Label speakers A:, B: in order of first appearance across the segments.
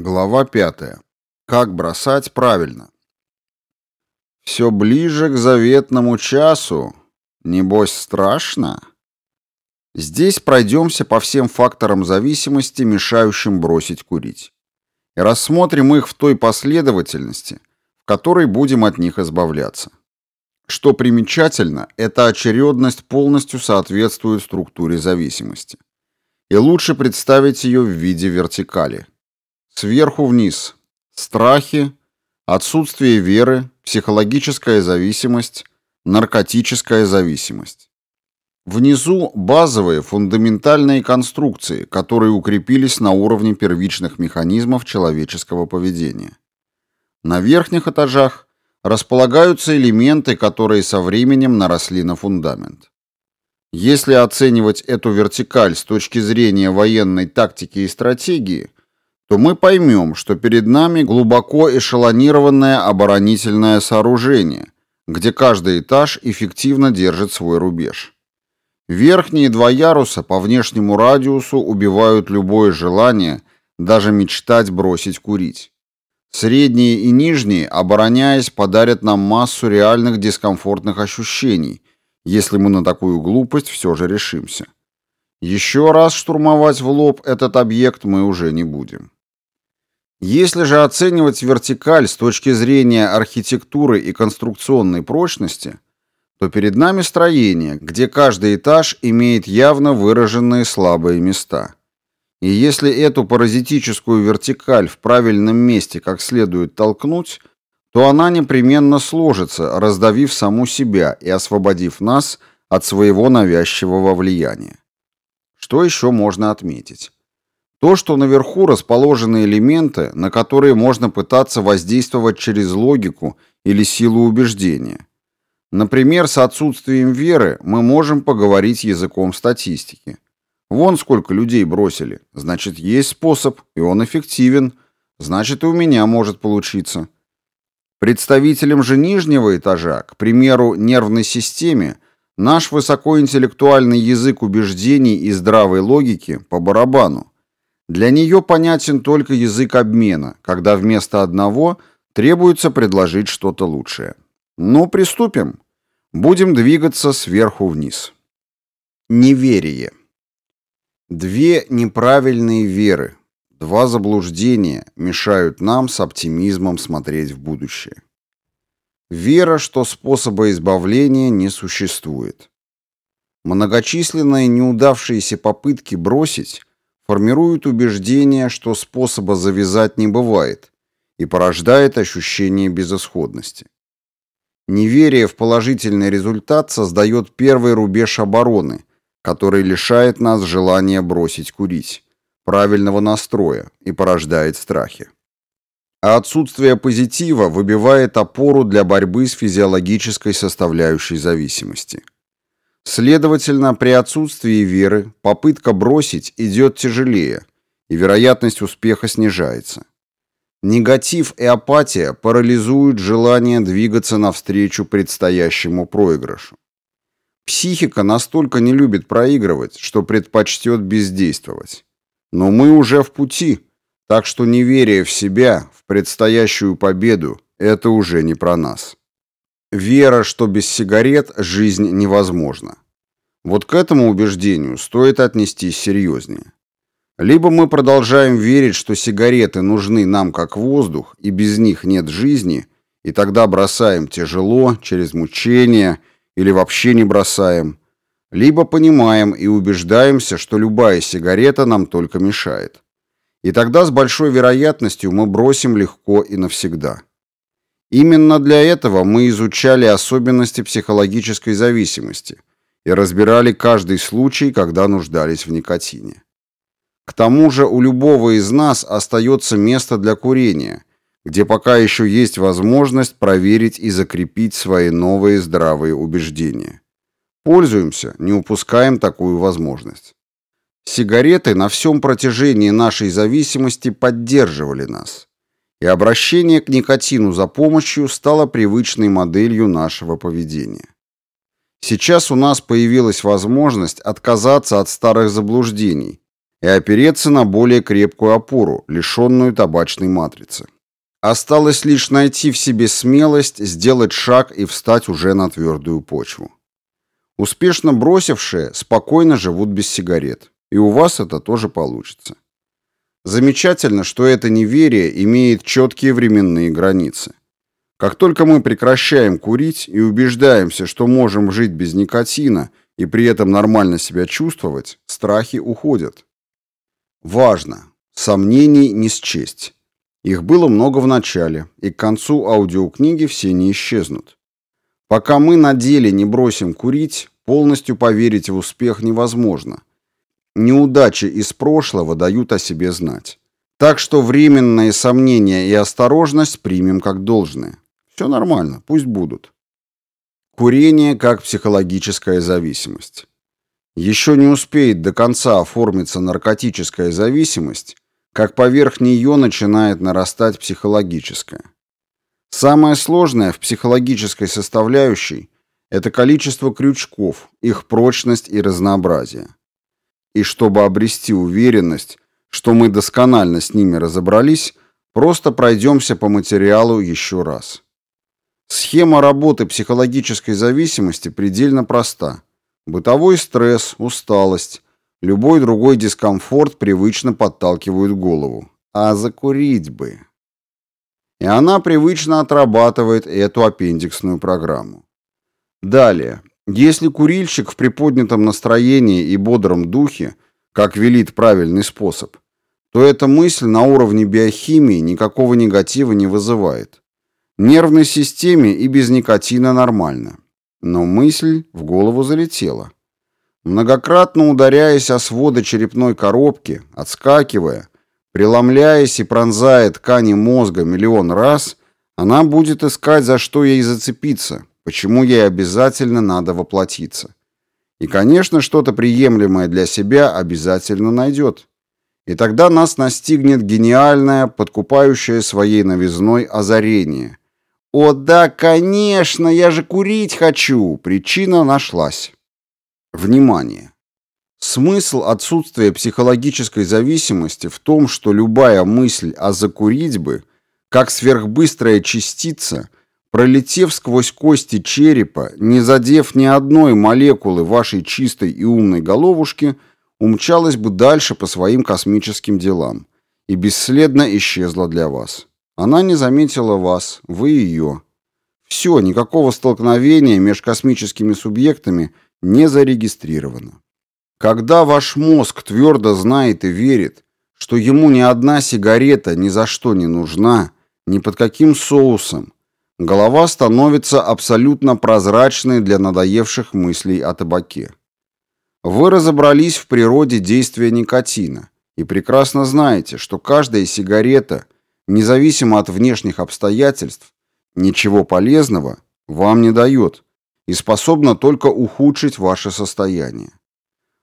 A: Глава 5. Как бросать правильно. Все ближе к заветному часу. Небось страшно? Здесь пройдемся по всем факторам зависимости, мешающим бросить курить. И рассмотрим их в той последовательности, в которой будем от них избавляться. Что примечательно, эта очередность полностью соответствует структуре зависимости. И лучше представить ее в виде вертикали – Сверху вниз. Страхи, отсутствие веры, психологическая зависимость, наркотическая зависимость. Внизу базовые фундаментальные конструкции, которые укрепились на уровне первичных механизмов человеческого поведения. На верхних этажах располагаются элементы, которые со временем наросли на фундамент. Если оценивать эту вертикаль с точки зрения военной тактики и стратегии – то мы поймем, что перед нами глубоко эшелонированное оборонительное сооружение, где каждый этаж эффективно держит свой рубеж. Верхние два яруса по внешнему радиусу убивают любое желание даже мечтать бросить курить. Средние и нижние, обороняясь, подарят нам массу реальных дискомфортных ощущений, если мы на такую глупость все же решимся. Еще раз штурмовать в лоб этот объект мы уже не будем. Если же оценивать вертикаль с точки зрения архитектуры и конструкционной прочности, то перед нами строение, где каждый этаж имеет явно выраженные слабые места. И если эту паразитическую вертикаль в правильном месте как следует толкнуть, то она непременно сложится, раздавив саму себя и освободив нас от своего навязчивого влияния. Что еще можно отметить? То, что наверху расположены элементы, на которые можно пытаться воздействовать через логику или силу убеждения. Например, с отсутствием веры мы можем поговорить языком статистики. Вон сколько людей бросили. Значит, есть способ, и он эффективен. Значит, и у меня может получиться. Представителям же нижнего этажа, к примеру, нервной системе, наш высокоинтеллектуальный язык убеждений и здравой логики по барабану. Для нее понятен только язык обмена, когда вместо одного требуется предложить что-то лучшее. Ну, приступим. Будем двигаться сверху вниз. Неверие. Две неправильные веры, два заблуждения мешают нам с оптимизмом смотреть в будущее. Вера, что способа избавления не существует. Многочисленные неудавшиеся попытки бросить формирует убеждение, что способа завязать не бывает, и порождает ощущение безысходности. Неверие в положительный результат создает первый рубеж обороны, который лишает нас желания бросить курить, правильного настроя и порождает страхи. А отсутствие позитива выбивает опору для борьбы с физиологической составляющей зависимости – Следовательно, при отсутствии веры попытка бросить идет тяжелее, и вероятность успеха снижается. Негатив и апатия парализуют желание двигаться навстречу предстоящему проигрышу. Психика настолько не любит проигрывать, что предпочтет бездействовать. Но мы уже в пути, так что неверие в себя, в предстоящую победу, это уже не про нас. Вера, что без сигарет жизнь невозможна. Вот к этому убеждению стоит отнестись серьезнее. Либо мы продолжаем верить, что сигареты нужны нам как воздух, и без них нет жизни, и тогда бросаем тяжело, через мучения, или вообще не бросаем. Либо понимаем и убеждаемся, что любая сигарета нам только мешает. И тогда с большой вероятностью мы бросим легко и навсегда. Именно для этого мы изучали особенности психологической зависимости и разбирали каждый случай, когда нуждались в никотине. К тому же у любого из нас остается место для курения, где пока еще есть возможность проверить и закрепить свои новые здравые убеждения. Пользуемся, не упускаем такую возможность. Сигареты на всем протяжении нашей зависимости поддерживали нас и обращение к никотину за помощью стало привычной моделью нашего поведения. Сейчас у нас появилась возможность отказаться от старых заблуждений и опереться на более крепкую опору, лишенную табачной матрицы. Осталось лишь найти в себе смелость, сделать шаг и встать уже на твердую почву. Успешно бросившие спокойно живут без сигарет, и у вас это тоже получится. Замечательно, что это неверие имеет четкие временные границы. Как только мы прекращаем курить и убеждаемся, что можем жить без никотина и при этом нормально себя чувствовать, страхи уходят. Важно. Сомнений не счесть. Их было много в начале, и к концу аудиокниги все не исчезнут. Пока мы на деле не бросим курить, полностью поверить в успех невозможно. Неудачи из прошлого дают о себе знать. Так что временные сомнения и осторожность примем как должное. Все нормально, пусть будут. Курение как психологическая зависимость. Еще не успеет до конца оформиться наркотическая зависимость, как поверх нее начинает нарастать психологическая. Самое сложное в психологической составляющей – это количество крючков, их прочность и разнообразие. И чтобы обрести уверенность, что мы досконально с ними разобрались, просто пройдемся по материалу еще раз. Схема работы психологической зависимости предельно проста. Бытовой стресс, усталость, любой другой дискомфорт привычно подталкивают голову. А закурить бы. И она привычно отрабатывает эту аппендиксную программу. Далее. Если курильщик в приподнятом настроении и бодром духе, как велит правильный способ, то эта мысль на уровне биохимии никакого негатива не вызывает. Нервной системе и без никотина нормально. Но мысль в голову залетела. Многократно ударяясь о своды черепной коробки, отскакивая, преломляясь и пронзая ткани мозга миллион раз, она будет искать, за что ей зацепиться, почему ей обязательно надо воплотиться. И, конечно, что-то приемлемое для себя обязательно найдет. И тогда нас настигнет гениальное, подкупающее своей новизной озарение, «О да, конечно, я же курить хочу!» Причина нашлась. Внимание! Смысл отсутствия психологической зависимости в том, что любая мысль о закурить бы, как сверхбыстрая частица, пролетев сквозь кости черепа, не задев ни одной молекулы вашей чистой и умной головушки, умчалась бы дальше по своим космическим делам и бесследно исчезла для вас. Она не заметила вас, вы ее. Все, никакого столкновения между космическими субъектами не зарегистрировано. Когда ваш мозг твердо знает и верит, что ему ни одна сигарета ни за что не нужна, ни под каким соусом, голова становится абсолютно прозрачной для надоевших мыслей о табаке. Вы разобрались в природе действия никотина и прекрасно знаете, что каждая сигарета – независимо от внешних обстоятельств, ничего полезного вам не дает и способна только ухудшить ваше состояние.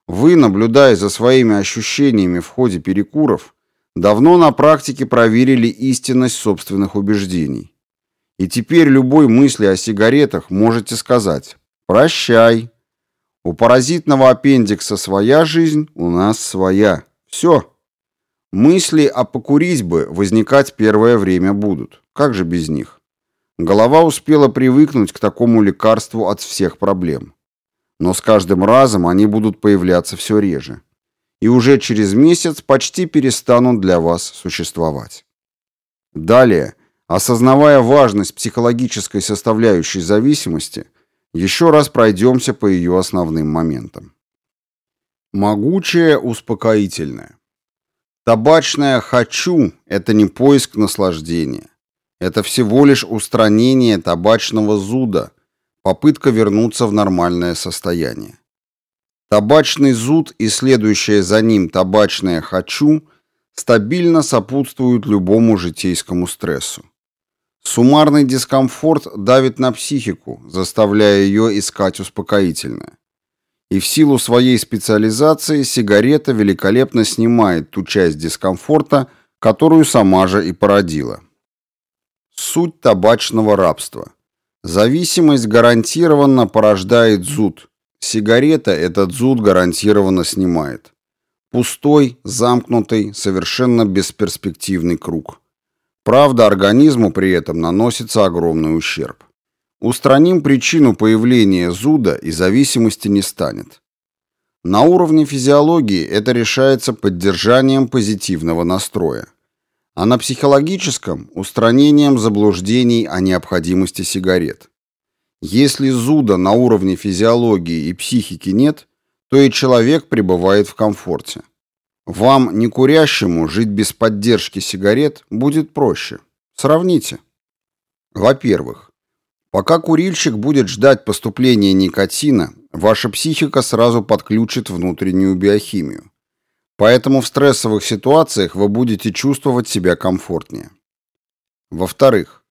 A: Вы, наблюдая за своими ощущениями в ходе перекуров, давно на практике проверили истинность собственных убеждений. И теперь любой мысли о сигаретах можете сказать «прощай». У паразитного аппендикса своя жизнь, у нас своя. Все. Мысли о покурить бы возникать первое время будут. Как же без них? Голова успела привыкнуть к такому лекарству от всех проблем. Но с каждым разом они будут появляться все реже. И уже через месяц почти перестанут для вас существовать. Далее, осознавая важность психологической составляющей зависимости, еще раз пройдемся по ее основным моментам. Могучее успокоительное. Табачное «хочу» — это не поиск наслаждения. Это всего лишь устранение табачного зуда, попытка вернуться в нормальное состояние. Табачный зуд и следующее за ним табачное «хочу» стабильно сопутствуют любому житейскому стрессу. Суммарный дискомфорт давит на психику, заставляя ее искать успокоительное и в силу своей специализации сигарета великолепно снимает ту часть дискомфорта, которую сама же и породила. Суть табачного рабства. Зависимость гарантированно порождает зуд. Сигарета этот зуд гарантированно снимает. Пустой, замкнутый, совершенно бесперспективный круг. Правда, организму при этом наносится огромный ущерб. Устраним причину появления зуда и зависимости не станет. На уровне физиологии это решается поддержанием позитивного настроя, а на психологическом – устранением заблуждений о необходимости сигарет. Если зуда на уровне физиологии и психики нет, то и человек пребывает в комфорте. Вам, не курящему, жить без поддержки сигарет будет проще. Сравните. Во-первых, пока курильщик будет ждать поступления никотина, ваша психика сразу подключит внутреннюю биохимию. Поэтому в стрессовых ситуациях вы будете чувствовать себя комфортнее. Во-вторых,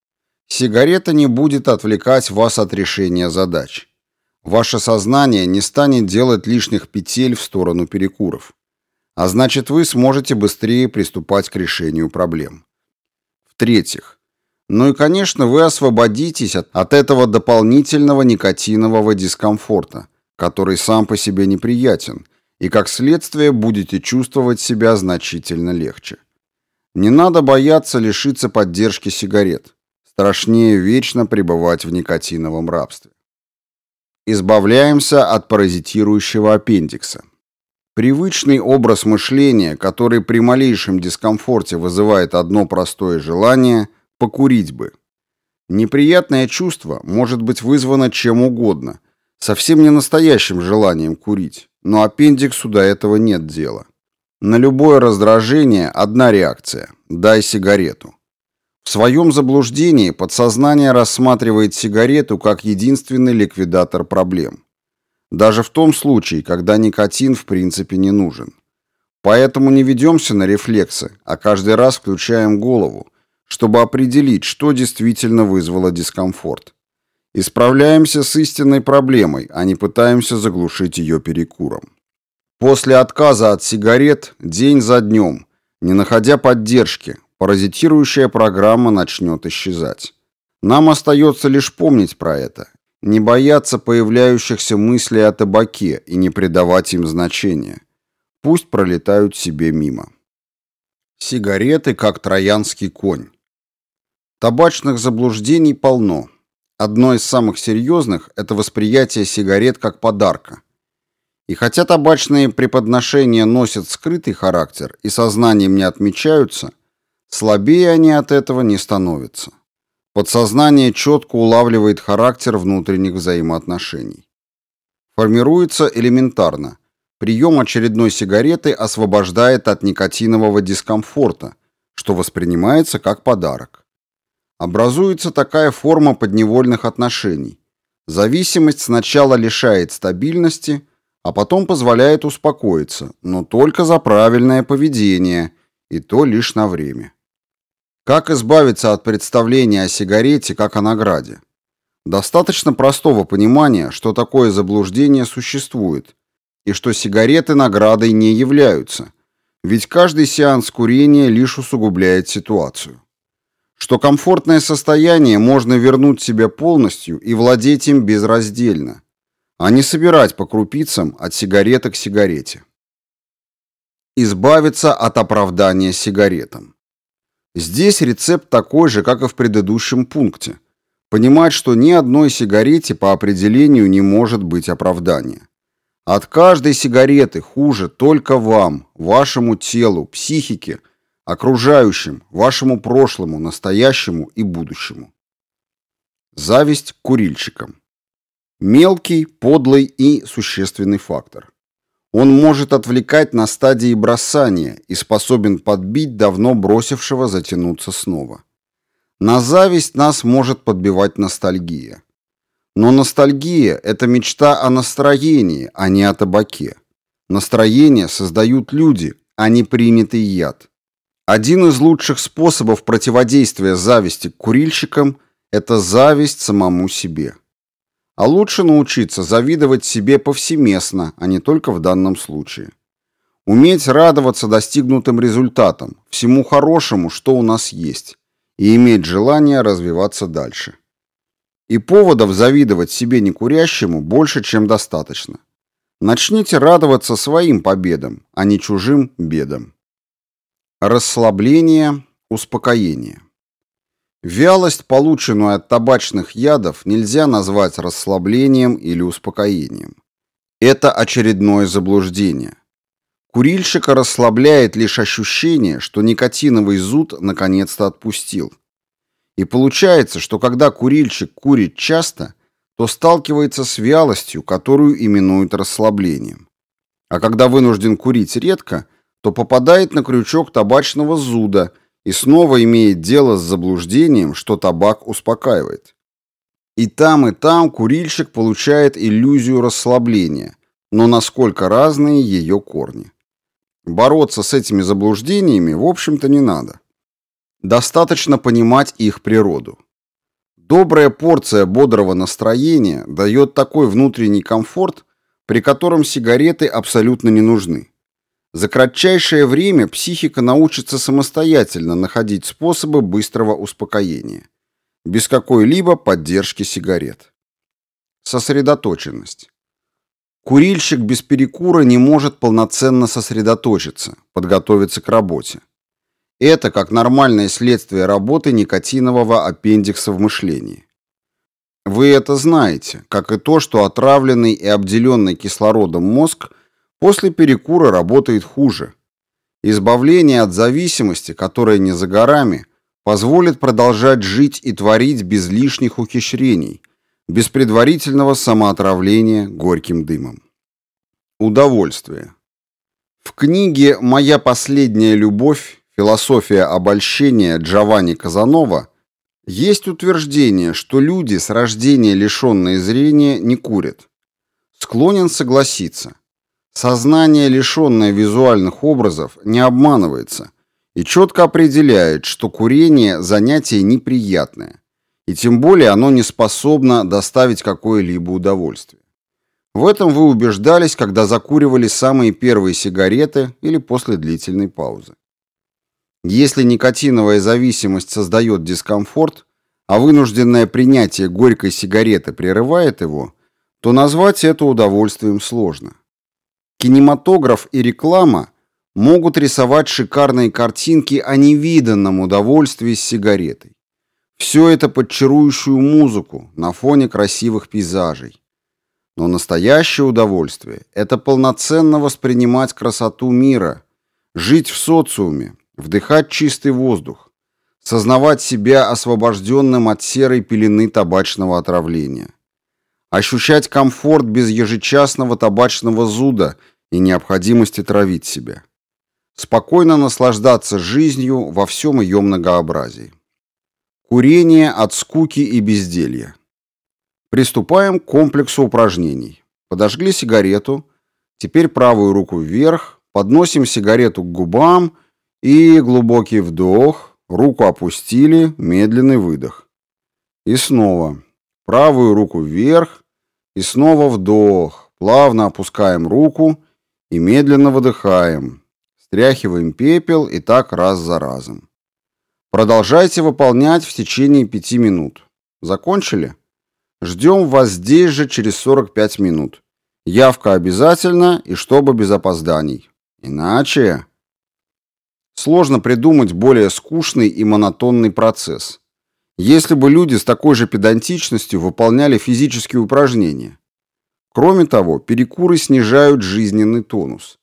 A: сигарета не будет отвлекать вас от решения задач. Ваше сознание не станет делать лишних петель в сторону перекуров. А значит, вы сможете быстрее приступать к решению проблем. В-третьих, ну и, конечно, вы освободитесь от, от этого дополнительного никотинового дискомфорта, который сам по себе неприятен, и как следствие будете чувствовать себя значительно легче. Не надо бояться лишиться поддержки сигарет. Страшнее вечно пребывать в никотиновом рабстве. Избавляемся от паразитирующего аппендикса. Привычный образ мышления, который при малейшем дискомфорте вызывает одно простое желание – покурить бы. Неприятное чувство может быть вызвано чем угодно, совсем не настоящим желанием курить, но аппендиксу до этого нет дела. На любое раздражение одна реакция – дай сигарету. В своем заблуждении подсознание рассматривает сигарету как единственный ликвидатор проблем. Даже в том случае, когда никотин в принципе не нужен. Поэтому не ведемся на рефлексы, а каждый раз включаем голову, чтобы определить, что действительно вызвало дискомфорт. Исправляемся с истинной проблемой, а не пытаемся заглушить ее перекуром. После отказа от сигарет день за днем, не находя поддержки, паразитирующая программа начнет исчезать. Нам остается лишь помнить про это, не бояться появляющихся мыслей о табаке и не придавать им значения. Пусть пролетают себе мимо. Сигареты как троянский конь. Табачных заблуждений полно. Одно из самых серьезных – это восприятие сигарет как подарка. И хотя табачные преподношения носят скрытый характер и сознанием не отмечаются, слабее они от этого не становятся. Подсознание четко улавливает характер внутренних взаимоотношений. Формируется элементарно. Прием очередной сигареты освобождает от никотинового дискомфорта, что воспринимается как подарок. Образуется такая форма подневольных отношений. Зависимость сначала лишает стабильности, а потом позволяет успокоиться, но только за правильное поведение, и то лишь на время. Как избавиться от представления о сигарете как о награде? Достаточно простого понимания, что такое заблуждение существует, и что сигареты наградой не являются, ведь каждый сеанс курения лишь усугубляет ситуацию. Что комфортное состояние можно вернуть себе полностью и владеть им безраздельно, а не собирать по крупицам от сигареты к сигарете. Избавиться от оправдания сигаретам. Здесь рецепт такой же, как и в предыдущем пункте. Понимать, что ни одной сигарете по определению не может быть оправдания. От каждой сигареты хуже только вам, вашему телу, психике, окружающим, вашему прошлому, настоящему и будущему. Зависть к курильщикам. Мелкий, подлый и существенный фактор. Он может отвлекать на стадии бросания и способен подбить давно бросившего затянуться снова. На зависть нас может подбивать ностальгия. Но ностальгия – это мечта о настроении, а не о табаке. Настроение создают люди, а не принятый яд. Один из лучших способов противодействия зависти к курильщикам – это зависть самому себе. А лучше научиться завидовать себе повсеместно, а не только в данном случае. Уметь радоваться достигнутым результатам, всему хорошему, что у нас есть, и иметь желание развиваться дальше. И поводов завидовать себе некурящему больше, чем достаточно. Начните радоваться своим победам, а не чужим бедам. Расслабление, успокоение. Вялость, полученную от табачных ядов, нельзя назвать расслаблением или успокоением. Это очередное заблуждение. Курильщика расслабляет лишь ощущение, что никотиновый зуд наконец-то отпустил. И получается, что когда курильщик курит часто, то сталкивается с вялостью, которую именуют расслаблением. А когда вынужден курить редко, то попадает на крючок табачного зуда и снова имеет дело с заблуждением, что табак успокаивает. И там, и там курильщик получает иллюзию расслабления, но насколько разные ее корни. Бороться с этими заблуждениями, в общем-то, не надо. Достаточно понимать их природу. Добрая порция бодрого настроения дает такой внутренний комфорт, при котором сигареты абсолютно не нужны. За кратчайшее время психика научится самостоятельно находить способы быстрого успокоения, без какой-либо поддержки сигарет. Сосредоточенность. Курильщик без перекура не может полноценно сосредоточиться, подготовиться к работе. Это как нормальное следствие работы никотинового аппендикса в мышлении. Вы это знаете, как и то, что отравленный и обделенный кислородом мозг – После перекура работает хуже. Избавление от зависимости, которая не за горами, позволит продолжать жить и творить без лишних ухищрений, без предварительного самоотравления горьким дымом. Удовольствие. В книге «Моя последняя любовь. Философия обольщения» Джованни Казанова есть утверждение, что люди с рождения лишенные зрения не курят. Склонен согласиться – Сознание, лишенное визуальных образов, не обманывается и четко определяет, что курение – занятие неприятное, и тем более оно не способно доставить какое-либо удовольствие. В этом вы убеждались, когда закуривали самые первые сигареты или после длительной паузы. Если никотиновая зависимость создает дискомфорт, а вынужденное принятие горькой сигареты прерывает его, то назвать это удовольствием сложно. Кинематограф и реклама могут рисовать шикарные картинки о невиданном удовольствии с сигаретой. Все это под чарующую музыку на фоне красивых пейзажей. Но настоящее удовольствие – это полноценно воспринимать красоту мира, жить в социуме, вдыхать чистый воздух, сознавать себя освобожденным от серой пелены табачного отравления ощущать комфорт без ежечасного табачного зуда и необходимости травить себя. Спокойно наслаждаться жизнью во всем ее многообразии. Курение от скуки и безделья. Приступаем к комплексу упражнений. Подожгли сигарету, теперь правую руку вверх, подносим сигарету к губам и глубокий вдох, руку опустили, медленный выдох. И снова правую руку вверх, и снова вдох. Плавно опускаем руку и медленно выдыхаем. Стряхиваем пепел и так раз за разом. Продолжайте выполнять в течение 5 минут. Закончили? Ждем вас здесь же через 45 минут. Явка обязательно и чтобы без опозданий. Иначе... Сложно придумать более скучный и монотонный процесс. Если бы люди с такой же педантичностью выполняли физические упражнения. Кроме того, перекуры снижают жизненный тонус.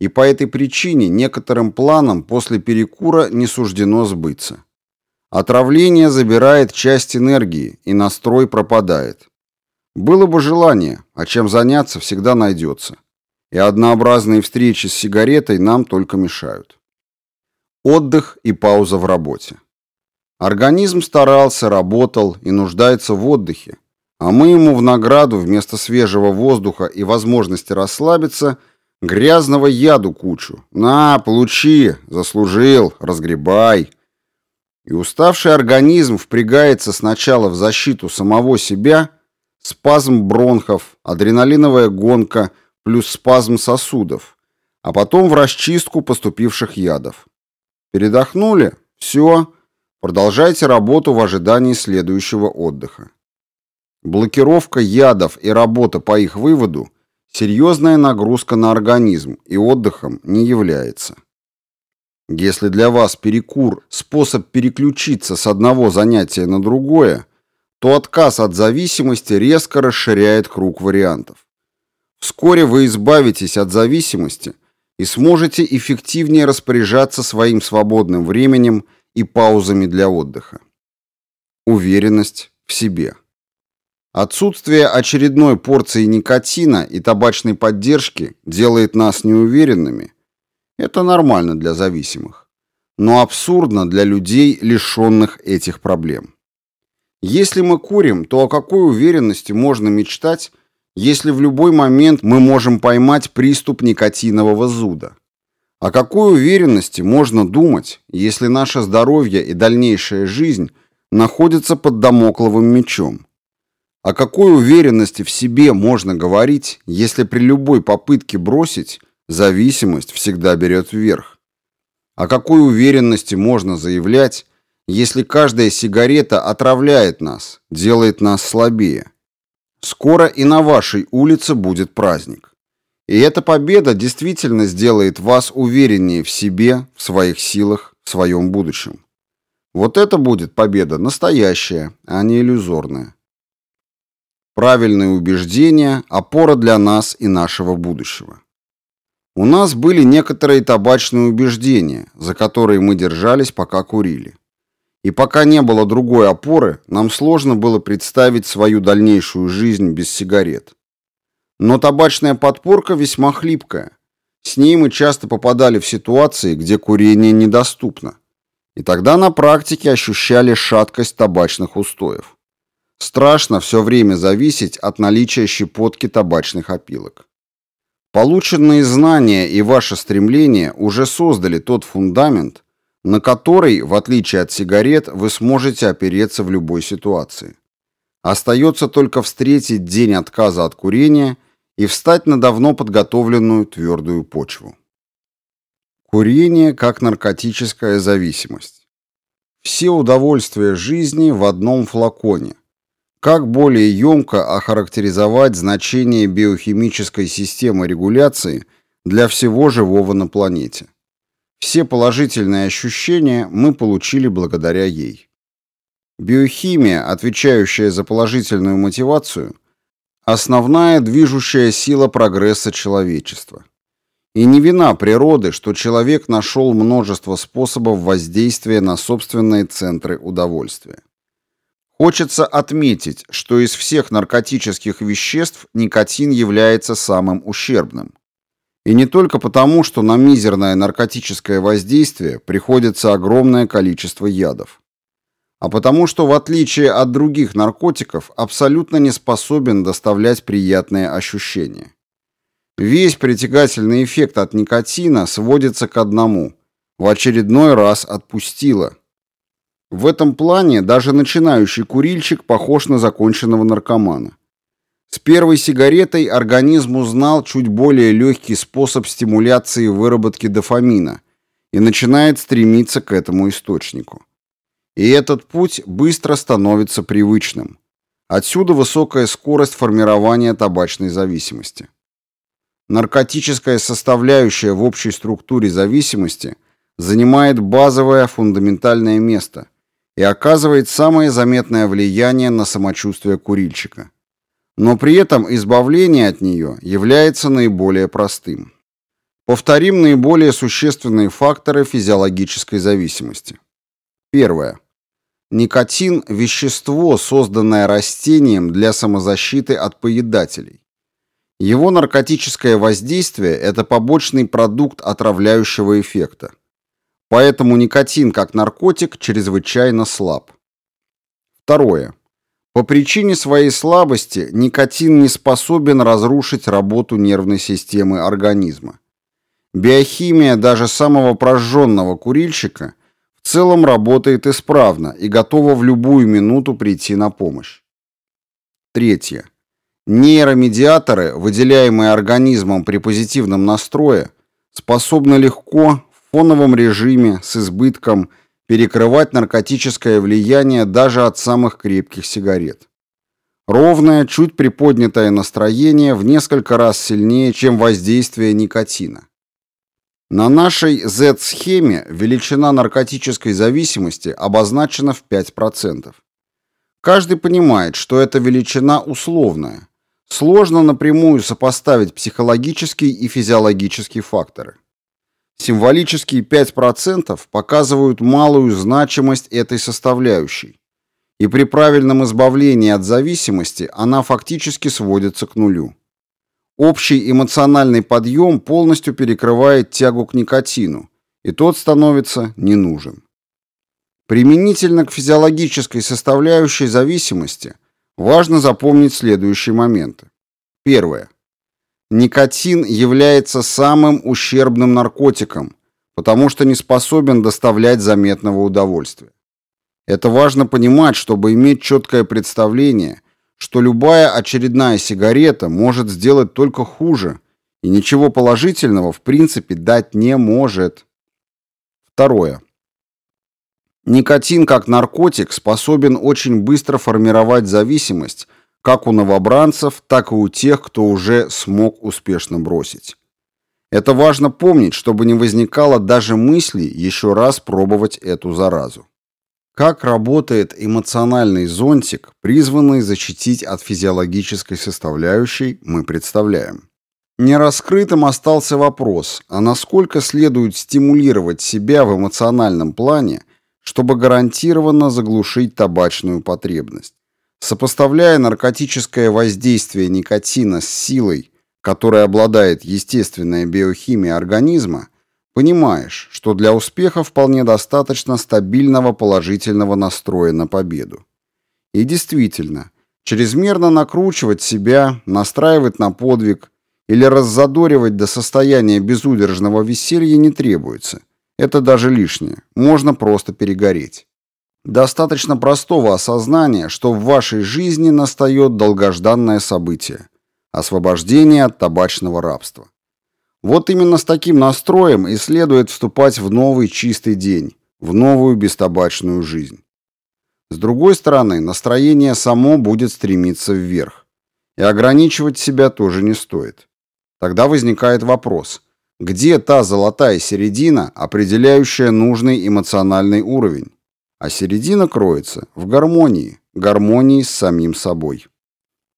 A: И по этой причине некоторым планам после перекура не суждено сбыться. Отравление забирает часть энергии, и настрой пропадает. Было бы желание, а чем заняться всегда найдется. И однообразные встречи с сигаретой нам только мешают. Отдых и пауза в работе. Организм старался, работал и нуждается в отдыхе, а мы ему в награду вместо свежего воздуха и возможности расслабиться грязного яду кучу. На, получи, заслужил, разгребай. И уставший организм впрягается сначала в защиту самого себя, спазм бронхов, адреналиновая гонка плюс спазм сосудов, а потом в расчистку поступивших ядов. Передохнули? Все. Продолжайте работу в ожидании следующего отдыха. Блокировка ядов и работа по их выводу серьезная нагрузка на организм и отдыхом не является. Если для вас перекур – способ переключиться с одного занятия на другое, то отказ от зависимости резко расширяет круг вариантов. Вскоре вы избавитесь от зависимости и сможете эффективнее распоряжаться своим свободным временем и паузами для отдыха. Уверенность в себе. Отсутствие очередной порции никотина и табачной поддержки делает нас неуверенными. Это нормально для зависимых. Но абсурдно для людей, лишенных этих проблем. Если мы курим, то о какой уверенности можно мечтать, если в любой момент мы можем поймать приступ никотинового зуда? О какой уверенности можно думать, если наше здоровье и дальнейшая жизнь находятся под домокловым мечом? О какой уверенности в себе можно говорить, если при любой попытке бросить зависимость всегда берет вверх? О какой уверенности можно заявлять, если каждая сигарета отравляет нас, делает нас слабее. Скоро и на вашей улице будет праздник. И эта победа действительно сделает вас увереннее в себе, в своих силах, в своем будущем. Вот это будет победа настоящая, а не иллюзорная. Правильные убеждения – опора для нас и нашего будущего. У нас были некоторые табачные убеждения, за которые мы держались, пока курили. И пока не было другой опоры, нам сложно было представить свою дальнейшую жизнь без сигарет. Но табачная подпорка весьма хлипкая. С ней мы часто попадали в ситуации, где курение недоступно. И тогда на практике ощущали шаткость табачных устоев. Страшно все время зависеть от наличия щепотки табачных опилок. Полученные знания и ваше стремление уже создали тот фундамент, на который, в отличие от сигарет, вы сможете опереться в любой ситуации. Остается только встретить день отказа от курения и встать на давно подготовленную твердую почву. Курение как наркотическая зависимость. Все удовольствия жизни в одном флаконе. Как более емко охарактеризовать значение биохимической системы регуляции для всего живого на планете? Все положительные ощущения мы получили благодаря ей. Биохимия, отвечающая за положительную мотивацию, основная движущая сила прогресса человечества. И не вина природы, что человек нашел множество способов воздействия на собственные центры удовольствия. Хочется отметить, что из всех наркотических веществ никотин является самым ущербным. И не только потому, что на мизерное наркотическое воздействие приходится огромное количество ядов, а потому что, в отличие от других наркотиков, абсолютно не способен доставлять приятные ощущения. Весь притягательный эффект от никотина сводится к одному – в очередной раз отпустило. В этом плане даже начинающий курильщик похож на законченного наркомана. С первой сигаретой организм узнал чуть более легкий способ стимуляции выработки дофамина и начинает стремиться к этому источнику. И этот путь быстро становится привычным. Отсюда высокая скорость формирования табачной зависимости. Наркотическая составляющая в общей структуре зависимости занимает базовое фундаментальное место и оказывает самое заметное влияние на самочувствие курильщика – но при этом избавление от нее является наиболее простым. Повторим наиболее существенные факторы физиологической зависимости. Первое. Никотин – вещество, созданное растением для самозащиты от поедателей. Его наркотическое воздействие – это побочный продукт отравляющего эффекта. Поэтому никотин как наркотик чрезвычайно слаб. Второе. По причине своей слабости никотин не способен разрушить работу нервной системы организма. Биохимия даже самого прожженного курильщика в целом работает исправно и готова в любую минуту прийти на помощь. Третье. Нейромедиаторы, выделяемые организмом при позитивном настрое, способны легко в фоновом режиме с избытком перекрывать наркотическое влияние даже от самых крепких сигарет. Ровное, чуть приподнятое настроение в несколько раз сильнее, чем воздействие никотина. На нашей Z-схеме величина наркотической зависимости обозначена в 5%. Каждый понимает, что эта величина условная. Сложно напрямую сопоставить психологические и физиологические факторы. Символические 5% показывают малую значимость этой составляющей. И при правильном избавлении от зависимости она фактически сводится к нулю. Общий эмоциональный подъем полностью перекрывает тягу к никотину, и тот становится не нужен. Применительно к физиологической составляющей зависимости важно запомнить следующие моменты. Первое. Никотин является самым ущербным наркотиком, потому что не способен доставлять заметного удовольствия. Это важно понимать, чтобы иметь четкое представление – что любая очередная сигарета может сделать только хуже и ничего положительного в принципе дать не может. Второе. Никотин как наркотик способен очень быстро формировать зависимость как у новобранцев, так и у тех, кто уже смог успешно бросить. Это важно помнить, чтобы не возникало даже мысли еще раз пробовать эту заразу. Как работает эмоциональный зонтик, призванный защитить от физиологической составляющей, мы представляем. Нераскрытым остался вопрос, а насколько следует стимулировать себя в эмоциональном плане, чтобы гарантированно заглушить табачную потребность. Сопоставляя наркотическое воздействие никотина с силой, которой обладает естественная биохимия организма, Понимаешь, что для успеха вполне достаточно стабильного положительного настроя на победу. И действительно, чрезмерно накручивать себя, настраивать на подвиг или раззадоривать до состояния безудержного веселья не требуется. Это даже лишнее. Можно просто перегореть. Достаточно простого осознания, что в вашей жизни настает долгожданное событие – освобождение от табачного рабства. Вот именно с таким настроем и следует вступать в новый чистый день, в новую бестабачную жизнь. С другой стороны, настроение само будет стремиться вверх. И ограничивать себя тоже не стоит. Тогда возникает вопрос, где та золотая середина, определяющая нужный эмоциональный уровень? А середина кроется в гармонии, гармонии с самим собой.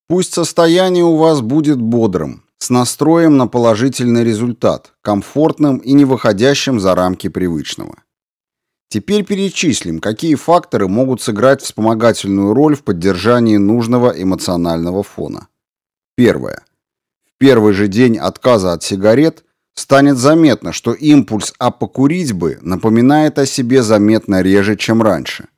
A: Пусть состояние у вас будет бодрым, с настроем на положительный результат, комфортным и не выходящим за рамки привычного. Теперь перечислим, какие факторы могут сыграть вспомогательную роль в поддержании нужного эмоционального фона. Первое. В первый же день отказа от сигарет станет заметно, что импульс «а покурить бы» напоминает о себе заметно реже, чем раньше.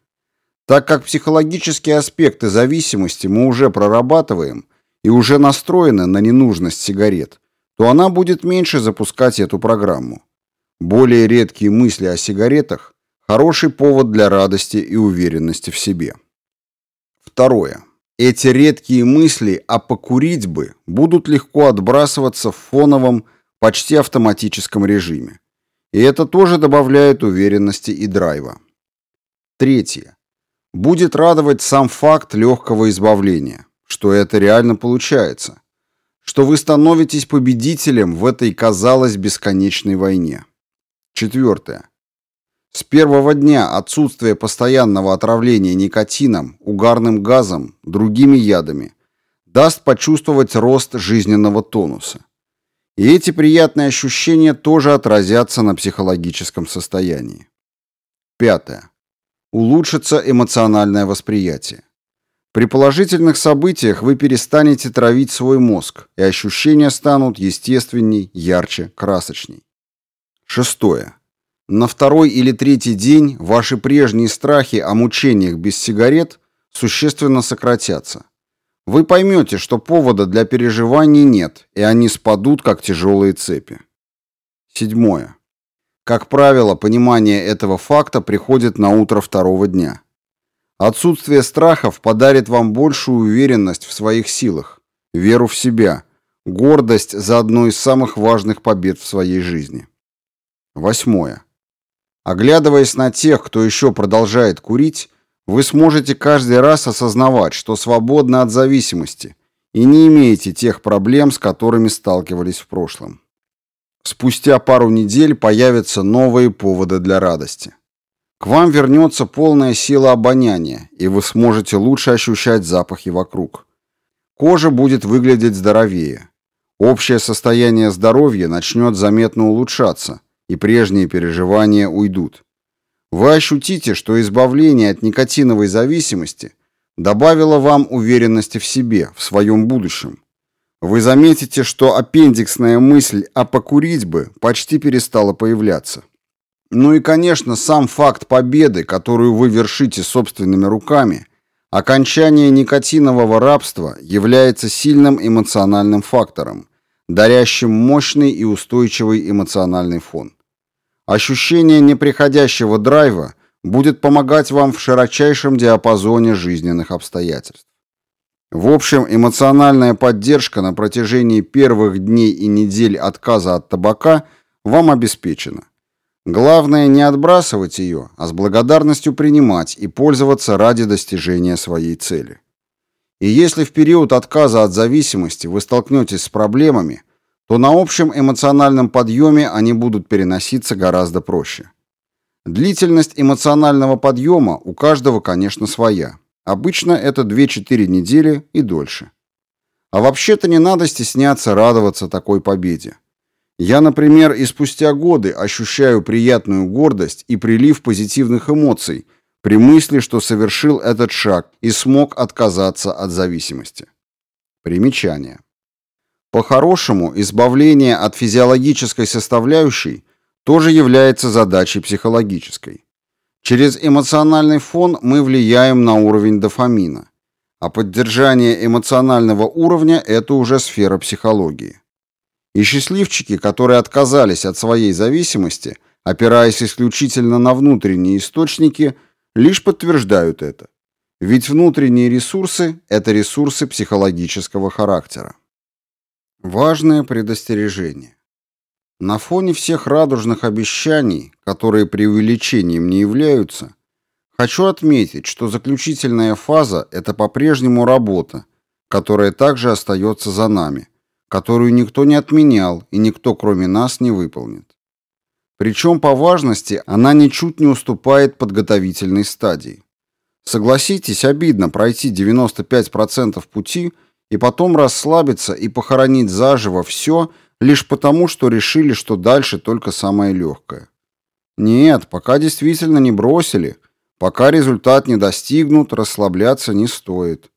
A: Так как психологические аспекты зависимости мы уже прорабатываем – и уже настроена на ненужность сигарет, то она будет меньше запускать эту программу. Более редкие мысли о сигаретах – хороший повод для радости и уверенности в себе. Второе. Эти редкие мысли о покурить бы будут легко отбрасываться в фоновом, почти автоматическом режиме. И это тоже добавляет уверенности и драйва. Третье. Будет радовать сам факт легкого избавления что это реально получается, что вы становитесь победителем в этой, казалось, бесконечной войне. Четвертое. С первого дня отсутствие постоянного отравления никотином, угарным газом, другими ядами даст почувствовать рост жизненного тонуса. И эти приятные ощущения тоже отразятся на психологическом состоянии. Пятое. Улучшится эмоциональное восприятие. При положительных событиях вы перестанете травить свой мозг, и ощущения станут естественней, ярче, красочней. Шестое. На второй или третий день ваши прежние страхи о мучениях без сигарет существенно сократятся. Вы поймете, что повода для переживаний нет, и они спадут, как тяжелые цепи. Седьмое. Как правило, понимание этого факта приходит на утро второго дня. Отсутствие страхов подарит вам большую уверенность в своих силах, веру в себя, гордость за одну из самых важных побед в своей жизни. Восьмое. Оглядываясь на тех, кто еще продолжает курить, вы сможете каждый раз осознавать, что свободны от зависимости и не имеете тех проблем, с которыми сталкивались в прошлом. Спустя пару недель появятся новые поводы для радости. К вам вернется полная сила обоняния, и вы сможете лучше ощущать запахи вокруг. Кожа будет выглядеть здоровее. Общее состояние здоровья начнет заметно улучшаться, и прежние переживания уйдут. Вы ощутите, что избавление от никотиновой зависимости добавило вам уверенности в себе, в своем будущем. Вы заметите, что аппендиксная мысль «а покурить бы» почти перестала появляться. Ну и, конечно, сам факт победы, которую вы вершите собственными руками, окончание никотинового рабства является сильным эмоциональным фактором, дарящим мощный и устойчивый эмоциональный фон. Ощущение неприходящего драйва будет помогать вам в широчайшем диапазоне жизненных обстоятельств. В общем, эмоциональная поддержка на протяжении первых дней и недель отказа от табака вам обеспечена. Главное не отбрасывать ее, а с благодарностью принимать и пользоваться ради достижения своей цели. И если в период отказа от зависимости вы столкнетесь с проблемами, то на общем эмоциональном подъеме они будут переноситься гораздо проще. Длительность эмоционального подъема у каждого, конечно, своя. Обычно это 2-4 недели и дольше. А вообще-то не надо стесняться радоваться такой победе. Я, например, и спустя годы ощущаю приятную гордость и прилив позитивных эмоций при мысли, что совершил этот шаг и смог отказаться от зависимости. Примечание. По-хорошему, избавление от физиологической составляющей тоже является задачей психологической. Через эмоциональный фон мы влияем на уровень дофамина, а поддержание эмоционального уровня – это уже сфера психологии. И счастливчики, которые отказались от своей зависимости, опираясь исключительно на внутренние источники, лишь подтверждают это. Ведь внутренние ресурсы – это ресурсы психологического характера. Важное предостережение. На фоне всех радужных обещаний, которые преувеличением не являются, хочу отметить, что заключительная фаза – это по-прежнему работа, которая также остается за нами, которую никто не отменял и никто кроме нас не выполнит. Причем по важности она ничуть не уступает подготовительной стадии. Согласитесь, обидно пройти 95% пути и потом расслабиться и похоронить заживо все лишь потому, что решили, что дальше только самое легкое. Нет, пока действительно не бросили, пока результат не достигнут, расслабляться не стоит.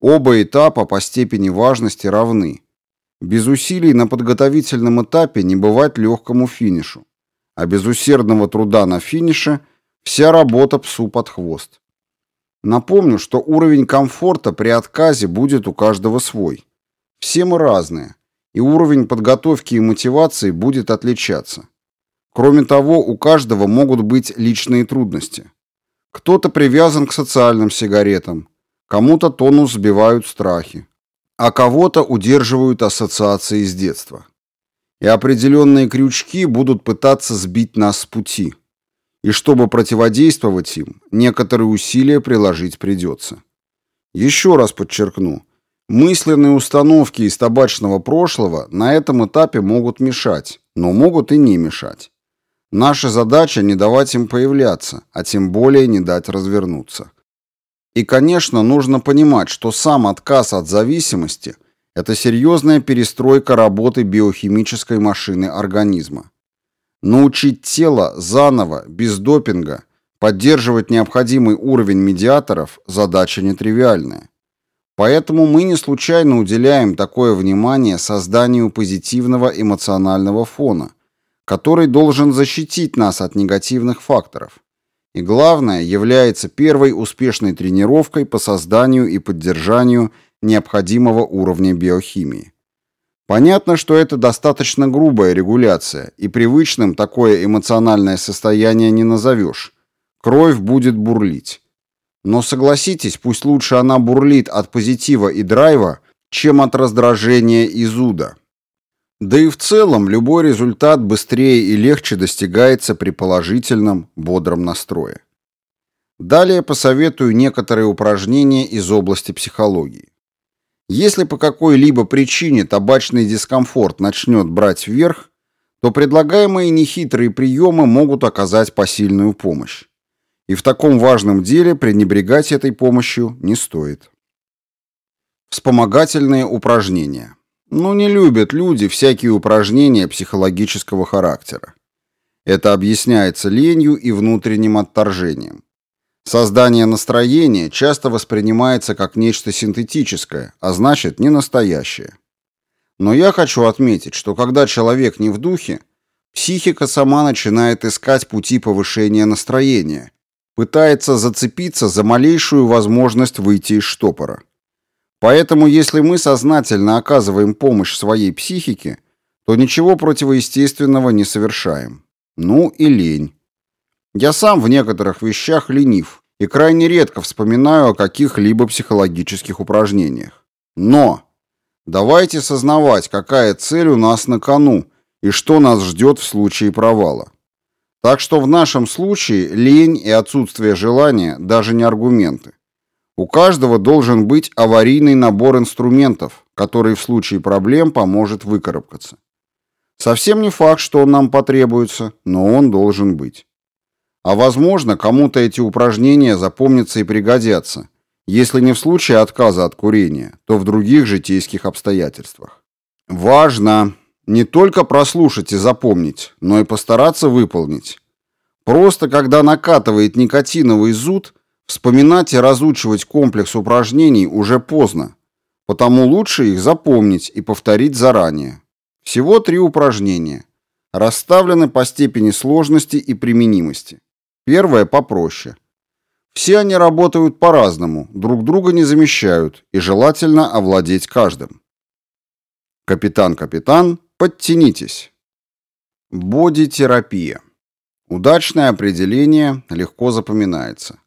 A: Оба этапа по степени важности равны. Без усилий на подготовительном этапе не бывать легкому финишу, а без усердного труда на финише вся работа псу под хвост. Напомню, что уровень комфорта при отказе будет у каждого свой. Все мы разные, и уровень подготовки и мотивации будет отличаться. Кроме того, у каждого могут быть личные трудности. Кто-то привязан к социальным сигаретам, кому-то тонус сбивают страхи, а кого-то удерживают ассоциации с детства. И определенные крючки будут пытаться сбить нас с пути. И чтобы противодействовать им, некоторые усилия приложить придется. Еще раз подчеркну, мысленные установки из табачного прошлого на этом этапе могут мешать, но могут и не мешать. Наша задача не давать им появляться, а тем более не дать развернуться. И, конечно, нужно понимать, что сам отказ от зависимости – это серьезная перестройка работы биохимической машины организма. Научить тело заново, без допинга, поддерживать необходимый уровень медиаторов – задача нетривиальная. Поэтому мы не случайно уделяем такое внимание созданию позитивного эмоционального фона, который должен защитить нас от негативных факторов и, главное, является первой успешной тренировкой по созданию и поддержанию необходимого уровня биохимии. Понятно, что это достаточно грубая регуляция, и привычным такое эмоциональное состояние не назовешь. Кровь будет бурлить. Но согласитесь, пусть лучше она бурлит от позитива и драйва, чем от раздражения и зуда. Да и в целом любой результат быстрее и легче достигается при положительном, бодром настрое. Далее посоветую некоторые упражнения из области психологии. Если по какой-либо причине табачный дискомфорт начнет брать вверх, то предлагаемые нехитрые приемы могут оказать посильную помощь. И в таком важном деле пренебрегать этой помощью не стоит. Вспомогательные упражнения. Ну, не любят люди всякие упражнения психологического характера. Это объясняется ленью и внутренним отторжением. Создание настроения часто воспринимается как нечто синтетическое, а значит, не настоящее. Но я хочу отметить, что когда человек не в духе, психика сама начинает искать пути повышения настроения, пытается зацепиться за малейшую возможность выйти из штопора. Поэтому если мы сознательно оказываем помощь своей психике, то ничего противоестественного не совершаем. Ну и лень. Я сам в некоторых вещах ленив и крайне редко вспоминаю о каких-либо психологических упражнениях. Но давайте сознавать, какая цель у нас на кону и что нас ждет в случае провала. Так что в нашем случае лень и отсутствие желания даже не аргументы. У каждого должен быть аварийный набор инструментов, который в случае проблем поможет выкарабкаться. Совсем не факт, что он нам потребуется, но он должен быть. А возможно, кому-то эти упражнения запомнятся и пригодятся, если не в случае отказа от курения, то в других житейских обстоятельствах. Важно не только прослушать и запомнить, но и постараться выполнить. Просто когда накатывает никотиновый зуд, вспоминать и разучивать комплекс упражнений уже поздно, потому лучше их запомнить и повторить заранее. Всего три упражнения, расставлены по степени сложности и применимости. Первое попроще. Все они работают по-разному, друг друга не замещают, и желательно овладеть каждым. Капитан-капитан, подтянитесь. Бодитерапия. Удачное определение легко запоминается.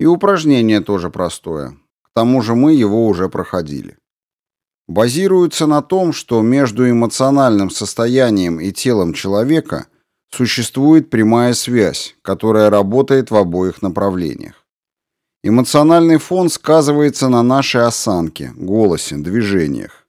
A: И упражнение тоже простое. К тому же мы его уже проходили. Базируется на том, что между эмоциональным состоянием и телом человека существует прямая связь, которая работает в обоих направлениях. Эмоциональный фон сказывается на нашей осанке, голосе, движениях.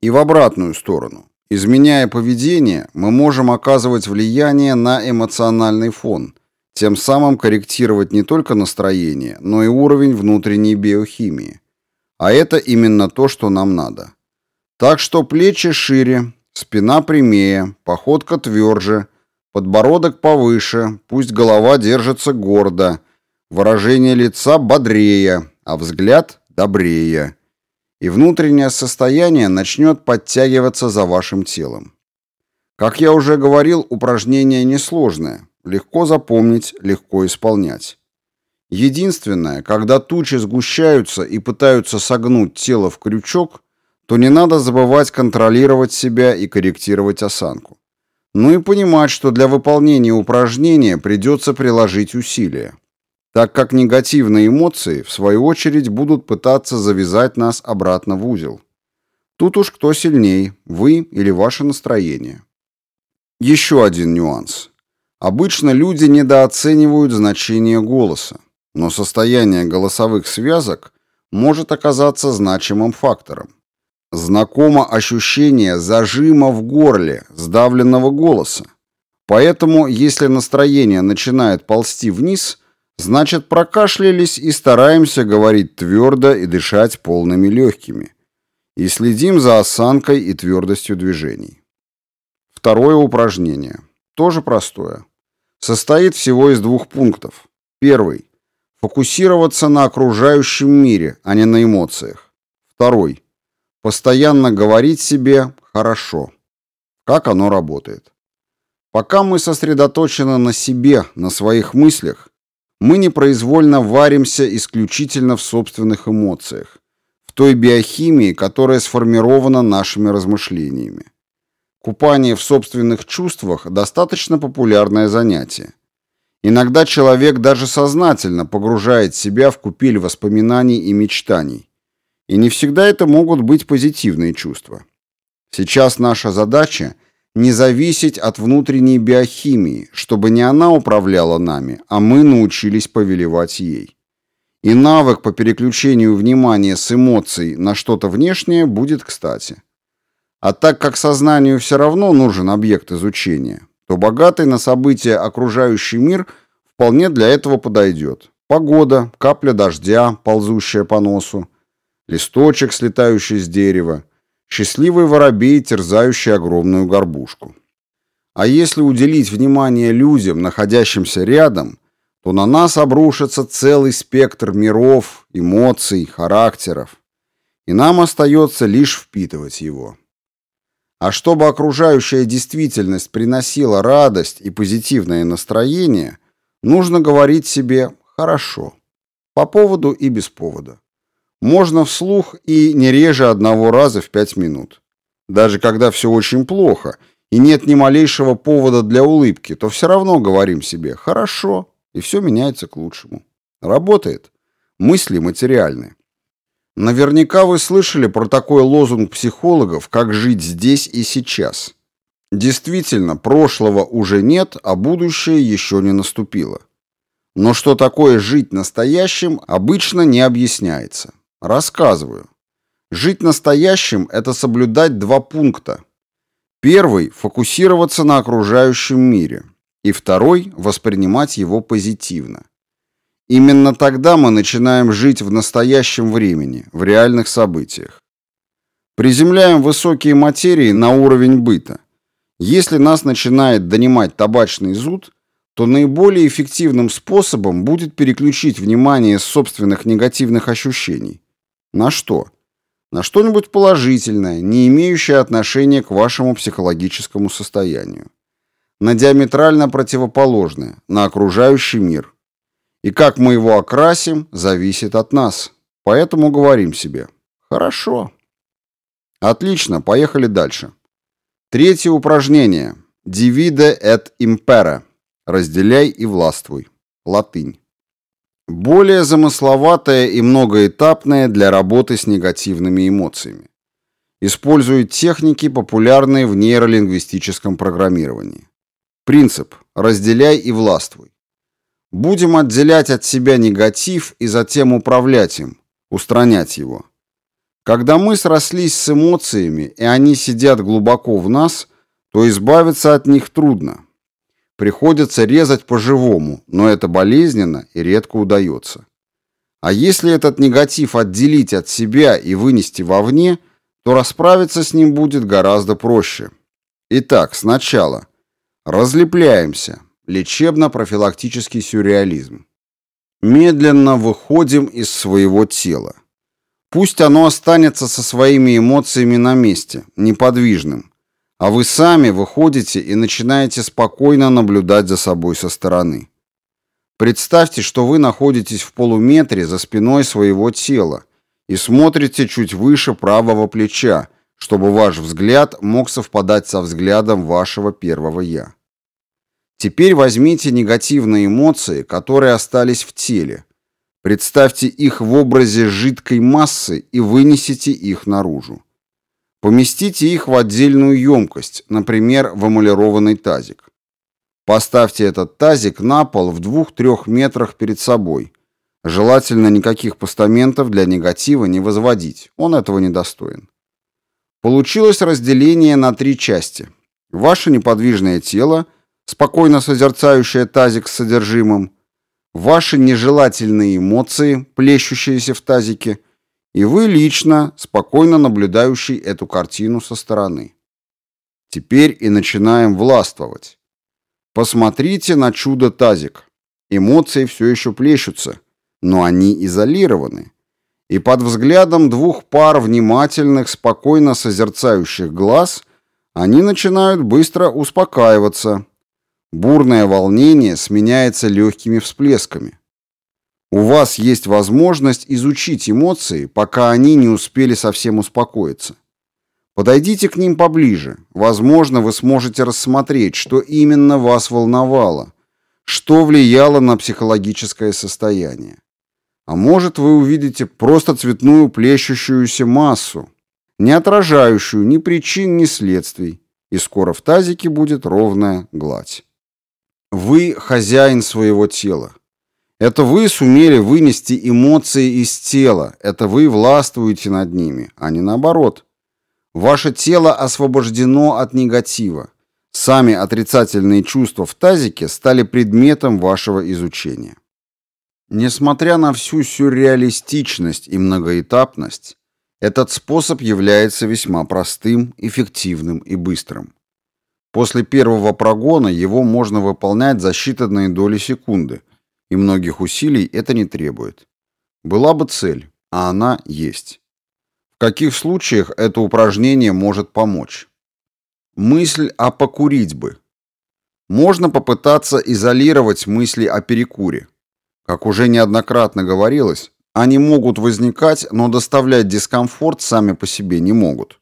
A: И в обратную сторону. Изменяя поведение, мы можем оказывать влияние на эмоциональный фон, тем самым корректировать не только настроение, но и уровень внутренней биохимии. А это именно то, что нам надо. Так что плечи шире, спина прямее, походка тверже, подбородок повыше, пусть голова держится гордо, выражение лица бодрее, а взгляд добрее. И внутреннее состояние начнет подтягиваться за вашим телом. Как я уже говорил, упражнение несложное, легко запомнить, легко исполнять. Единственное, когда тучи сгущаются и пытаются согнуть тело в крючок, то не надо забывать контролировать себя и корректировать осанку. Ну и понимать, что для выполнения упражнения придется приложить усилия, так как негативные эмоции, в свою очередь, будут пытаться завязать нас обратно в узел. Тут уж кто сильней, вы или ваше настроение. Еще один нюанс. Обычно люди недооценивают значение голоса, но состояние голосовых связок может оказаться значимым фактором. Знакомо ощущение зажима в горле, сдавленного голоса. Поэтому, если настроение начинает ползти вниз, значит прокашлялись и стараемся говорить твердо и дышать полными легкими. И следим за осанкой и твердостью движений. Второе упражнение. Тоже простое состоит всего из двух пунктов. Первый фокусироваться на окружающем мире, а не на эмоциях. Второй постоянно говорить себе хорошо. Как оно работает? Пока мы сосредоточены на себе, на своих мыслях, мы непроизвольно варимся исключительно в собственных эмоциях, в той биохимии, которая сформирована нашими размышлениями. Купание в собственных чувствах – достаточно популярное занятие. Иногда человек даже сознательно погружает себя в купель воспоминаний и мечтаний. И не всегда это могут быть позитивные чувства. Сейчас наша задача не зависеть от внутренней биохимии, чтобы не она управляла нами, а мы научились повелевать ей. И навык по переключению внимания с эмоций на что-то внешнее будет кстати. А так как сознанию все равно нужен объект изучения, то богатый на события окружающий мир вполне для этого подойдет. Погода, капля дождя, ползущая по носу, листочек, слетающий с дерева, счастливый воробей, терзающий огромную горбушку. А если уделить внимание людям, находящимся рядом, то на нас обрушится целый спектр миров, эмоций, характеров, и нам остается лишь впитывать его. А чтобы окружающая действительность приносила радость и позитивное настроение, нужно говорить себе «хорошо» по поводу и без повода. Можно вслух и не реже одного раза в пять минут. Даже когда все очень плохо и нет ни малейшего повода для улыбки, то все равно говорим себе «хорошо» и все меняется к лучшему. Работает. Мысли материальны. Наверняка вы слышали про такой лозунг психологов, как «жить здесь и сейчас». Действительно, прошлого уже нет, а будущее еще не наступило. Но что такое жить настоящим, обычно не объясняется. Рассказываю. Жить настоящим – это соблюдать два пункта. Первый – фокусироваться на окружающем мире. И второй – воспринимать его позитивно. Именно тогда мы начинаем жить в настоящем времени, в реальных событиях. Приземляем высокие материи на уровень быта. Если нас начинает донимать табачный зуд, то наиболее эффективным способом будет переключить внимание с собственных негативных ощущений. На что? На что-нибудь положительное, не имеющее отношения к вашему психологическому состоянию. На диаметрально противоположное, на окружающий мир. И как мы его окрасим, зависит от нас. Поэтому говорим себе «Хорошо». Отлично, поехали дальше. Третье упражнение. Divide et impera. Разделяй и властвуй. Латынь. Более замысловатое и многоэтапное для работы с негативными эмоциями. Использует техники, популярные в нейролингвистическом программировании. Принцип «разделяй и властвуй». Будем отделять от себя негатив и затем управлять им, устранять его. Когда мы срослись с эмоциями, и они сидят глубоко в нас, то избавиться от них трудно. Приходится резать по-живому, но это болезненно и редко удается. А если этот негатив отделить от себя и вынести вовне, то расправиться с ним будет гораздо проще. Итак, сначала разлепляемся, Лечебно-профилактический сюрреализм. Медленно выходим из своего тела. Пусть оно останется со своими эмоциями на месте, неподвижным, а вы сами выходите и начинаете спокойно наблюдать за собой со стороны. Представьте, что вы находитесь в полуметре за спиной своего тела и смотрите чуть выше правого плеча, чтобы ваш взгляд мог совпадать со взглядом вашего первого «я». Теперь возьмите негативные эмоции, которые остались в теле. Представьте их в образе жидкой массы и вынесите их наружу. Поместите их в отдельную емкость, например, в эмалированный тазик. Поставьте этот тазик на пол в 2-3 метрах перед собой. Желательно никаких постаментов для негатива не возводить, он этого не достоин. Получилось разделение на три части. Ваше неподвижное тело – спокойно созерцающая тазик с содержимым, ваши нежелательные эмоции, плещущиеся в тазике, и вы лично, спокойно наблюдающий эту картину со стороны. Теперь и начинаем властвовать. Посмотрите на чудо-тазик. Эмоции все еще плещутся, но они изолированы. И под взглядом двух пар внимательных, спокойно созерцающих глаз они начинают быстро успокаиваться, Бурное волнение сменяется легкими всплесками. У вас есть возможность изучить эмоции, пока они не успели совсем успокоиться. Подойдите к ним поближе. Возможно, вы сможете рассмотреть, что именно вас волновало, что влияло на психологическое состояние. А может, вы увидите просто цветную плещущуюся массу, не отражающую ни причин, ни следствий, и скоро в тазике будет ровная гладь. Вы хозяин своего тела. Это вы сумели вынести эмоции из тела, это вы властвуете над ними, а не наоборот. Ваше тело освобождено от негатива. Сами отрицательные чувства в тазике стали предметом вашего изучения. Несмотря на всю сюрреалистичность и многоэтапность, этот способ является весьма простым, эффективным и быстрым. После первого прогона его можно выполнять за считанные доли секунды, и многих усилий это не требует. Была бы цель, а она есть. В каких случаях это упражнение может помочь? Мысль о покурить бы. Можно попытаться изолировать мысли о перекуре. Как уже неоднократно говорилось, они могут возникать, но доставлять дискомфорт сами по себе не могут.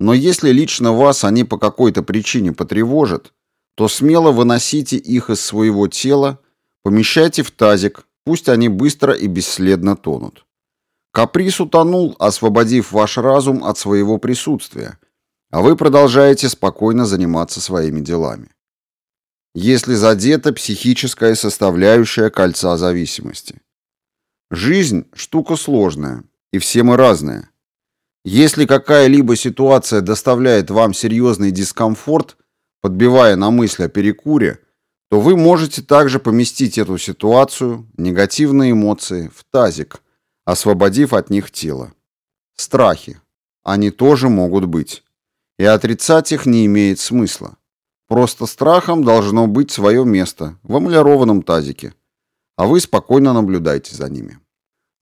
A: Но если лично вас они по какой-то причине потревожат, то смело выносите их из своего тела, помещайте в тазик, пусть они быстро и бесследно тонут. Каприз утонул, освободив ваш разум от своего присутствия, а вы продолжаете спокойно заниматься своими делами если задета психическая составляющая кольца зависимости. Жизнь – штука сложная, и все мы разные. Если какая-либо ситуация доставляет вам серьезный дискомфорт, подбивая на мысль о перекуре, то вы можете также поместить эту ситуацию, негативные эмоции, в тазик, освободив от них тело. Страхи. Они тоже могут быть. И отрицать их не имеет смысла. Просто страхом должно быть свое место в эмалированном тазике, а вы спокойно наблюдайте за ними.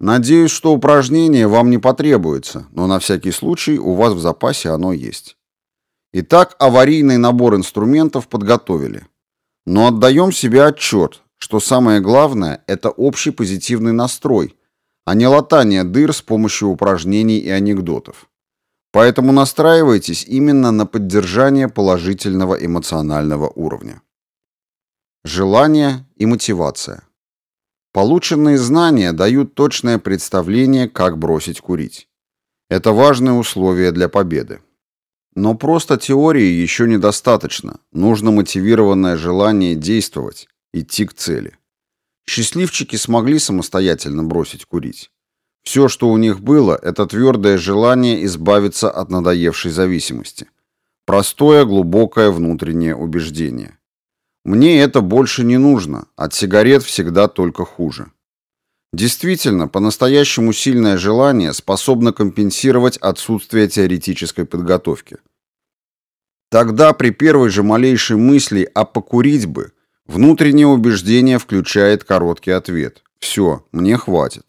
A: Надеюсь, что упражнение вам не потребуется, но на всякий случай у вас в запасе оно есть. Итак, аварийный набор инструментов подготовили. Но отдаем себе отчет, что самое главное – это общий позитивный настрой, а не латание дыр с помощью упражнений и анекдотов. Поэтому настраивайтесь именно на поддержание положительного эмоционального уровня. Желание и мотивация. Полученные знания дают точное представление, как бросить курить. Это важное условие для победы. Но просто теории еще недостаточно. Нужно мотивированное желание действовать, идти к цели. Счастливчики смогли самостоятельно бросить курить. Все, что у них было, это твердое желание избавиться от надоевшей зависимости. Простое, глубокое внутреннее убеждение. Мне это больше не нужно, от сигарет всегда только хуже. Действительно, по-настоящему сильное желание способно компенсировать отсутствие теоретической подготовки. Тогда при первой же малейшей мысли «а покурить бы» внутреннее убеждение включает короткий ответ «все, мне хватит».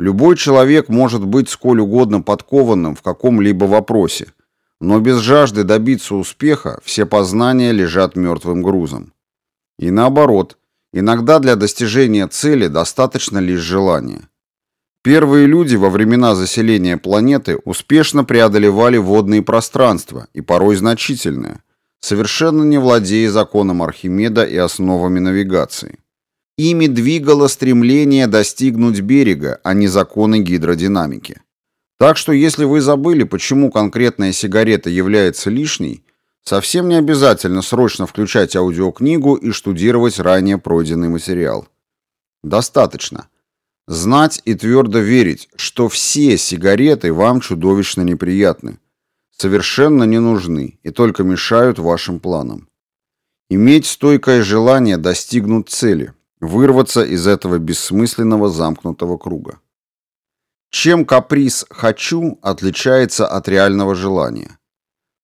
A: Любой человек может быть сколь угодно подкованным в каком-либо вопросе, но без жажды добиться успеха все познания лежат мертвым грузом. И наоборот, иногда для достижения цели достаточно лишь желания. Первые люди во времена заселения планеты успешно преодолевали водные пространства, и порой значительные, совершенно не владея законом Архимеда и основами навигации. Ими двигало стремление достигнуть берега, а не законы гидродинамики. Так что если вы забыли, почему конкретная сигарета является лишней, совсем не обязательно срочно включать аудиокнигу и штудировать ранее пройденный материал. Достаточно. Знать и твердо верить, что все сигареты вам чудовищно неприятны, совершенно не нужны и только мешают вашим планам. Иметь стойкое желание достигнуть цели – вырваться из этого бессмысленного замкнутого круга. Чем каприз «хочу» отличается от реального желания?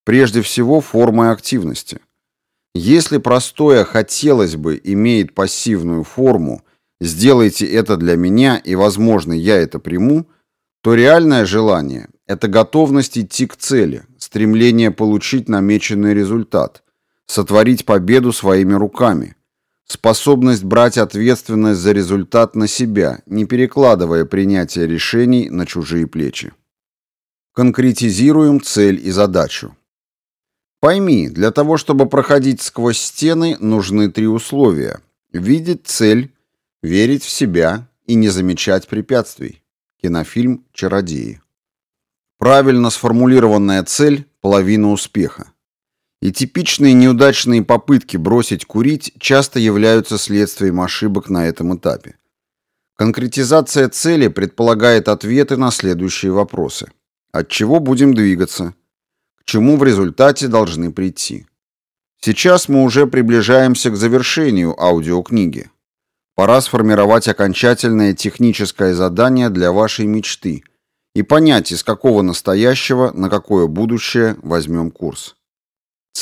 A: Прежде всего, формой активности. Если простое «хотелось бы» имеет пассивную форму «сделайте это для меня и, возможно, я это приму», то реальное желание – это готовность идти к цели, стремление получить намеченный результат, сотворить победу своими руками – Способность брать ответственность за результат на себя, не перекладывая принятие решений на чужие плечи. Конкретизируем цель и задачу. Пойми, для того, чтобы проходить сквозь стены, нужны три условия. Видеть цель, верить в себя и не замечать препятствий. Кинофильм «Чародеи». Правильно сформулированная цель – половина успеха. И типичные неудачные попытки бросить курить часто являются следствием ошибок на этом этапе. Конкретизация цели предполагает ответы на следующие вопросы. От чего будем двигаться? К чему в результате должны прийти? Сейчас мы уже приближаемся к завершению аудиокниги. Пора сформировать окончательное техническое задание для вашей мечты и понять, из какого настоящего на какое будущее возьмем курс.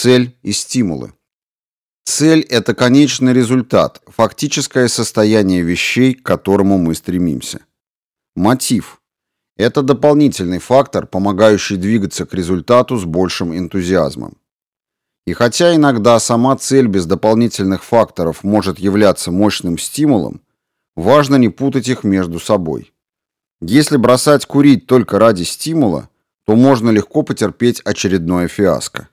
A: Цель и стимулы. Цель – это конечный результат, фактическое состояние вещей, к которому мы стремимся. Мотив – это дополнительный фактор, помогающий двигаться к результату с большим энтузиазмом. И хотя иногда сама цель без дополнительных факторов может являться мощным стимулом, важно не путать их между собой. Если бросать курить только ради стимула, то можно легко потерпеть очередное фиаско.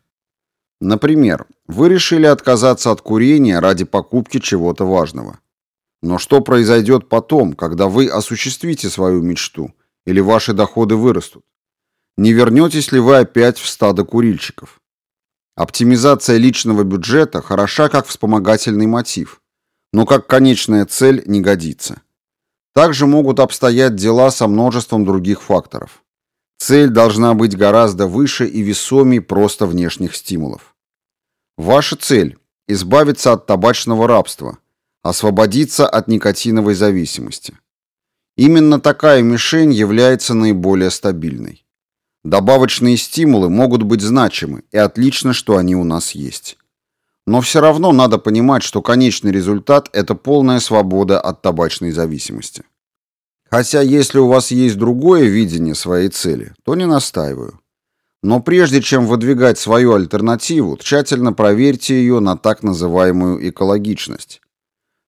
A: Например, вы решили отказаться от курения ради покупки чего-то важного. Но что произойдет потом, когда вы осуществите свою мечту или ваши доходы вырастут? Не вернетесь ли вы опять в стадо курильщиков? Оптимизация личного бюджета хороша как вспомогательный мотив, но как конечная цель не годится. Также могут обстоять дела со множеством других факторов. Цель должна быть гораздо выше и весомей просто внешних стимулов. Ваша цель – избавиться от табачного рабства, освободиться от никотиновой зависимости. Именно такая мишень является наиболее стабильной. Добавочные стимулы могут быть значимы, и отлично, что они у нас есть. Но все равно надо понимать, что конечный результат – это полная свобода от табачной зависимости. Хотя если у вас есть другое видение своей цели, то не настаиваю. Но прежде чем выдвигать свою альтернативу, тщательно проверьте ее на так называемую экологичность.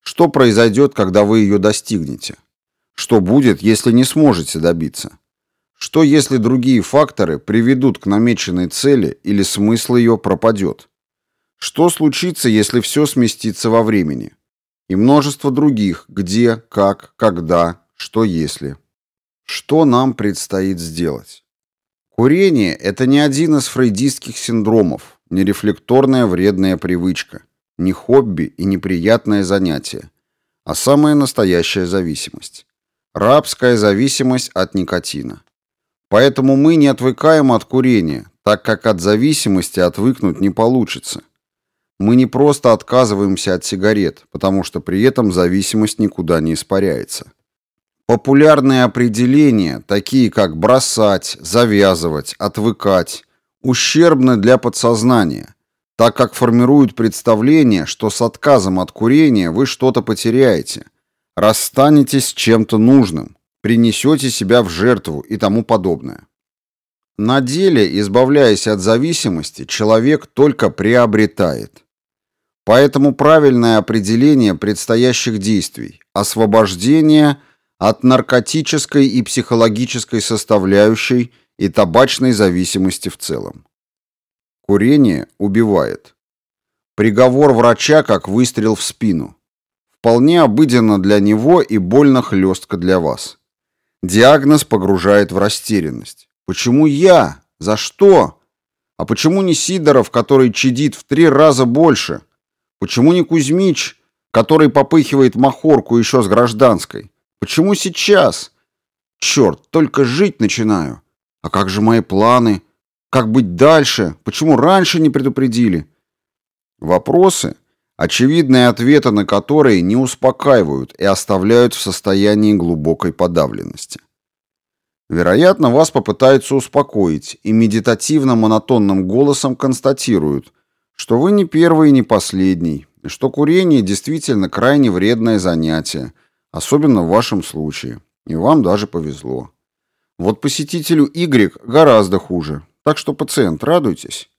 A: Что произойдет, когда вы ее достигнете? Что будет, если не сможете добиться? Что если другие факторы приведут к намеченной цели или смысл ее пропадет? Что случится, если все сместится во времени? И множество других где, как, когда, что если. Что нам предстоит сделать? Курение – это не один из фрейдистских синдромов, не рефлекторная вредная привычка, не хобби и неприятное занятие, а самая настоящая зависимость. Рабская зависимость от никотина. Поэтому мы не отвыкаем от курения, так как от зависимости отвыкнуть не получится. Мы не просто отказываемся от сигарет, потому что при этом зависимость никуда не испаряется. Популярные определения, такие как бросать, завязывать, отвыкать, ущербны для подсознания, так как формируют представление, что с отказом от курения вы что-то потеряете, расстанетесь с чем-то нужным, принесете себя в жертву и тому подобное. На деле, избавляясь от зависимости, человек только приобретает. Поэтому правильное определение предстоящих действий – освобождение – от наркотической и психологической составляющей и табачной зависимости в целом. Курение убивает. Приговор врача как выстрел в спину. Вполне обыденно для него и больно хлестко для вас. Диагноз погружает в растерянность. Почему я? За что? А почему не Сидоров, который чадит в три раза больше? Почему не Кузьмич, который попыхивает махорку еще с гражданской? Почему сейчас? Черт, только жить начинаю. А как же мои планы? Как быть дальше? Почему раньше не предупредили? Вопросы, очевидные ответы на которые не успокаивают и оставляют в состоянии глубокой подавленности. Вероятно, вас попытаются успокоить и медитативно-монотонным голосом констатируют, что вы не первый и не последний, что курение действительно крайне вредное занятие – Особенно в вашем случае. И вам даже повезло. Вот посетителю Y гораздо хуже. Так что, пациент, радуйтесь.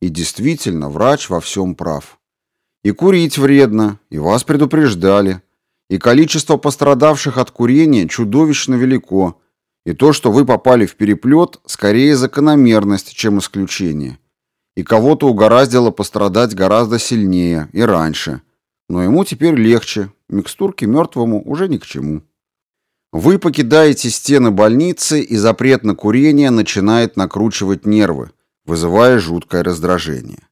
A: И действительно, врач во всем прав. И курить вредно, и вас предупреждали. И количество пострадавших от курения чудовищно велико. И то, что вы попали в переплет, скорее закономерность, чем исключение. И кого-то угораздило пострадать гораздо сильнее и раньше. Но ему теперь легче, Микстурки мертвому уже ни к чему. Вы покидаете стены больницы, и запрет на курение начинает накручивать нервы, вызывая жуткое раздражение.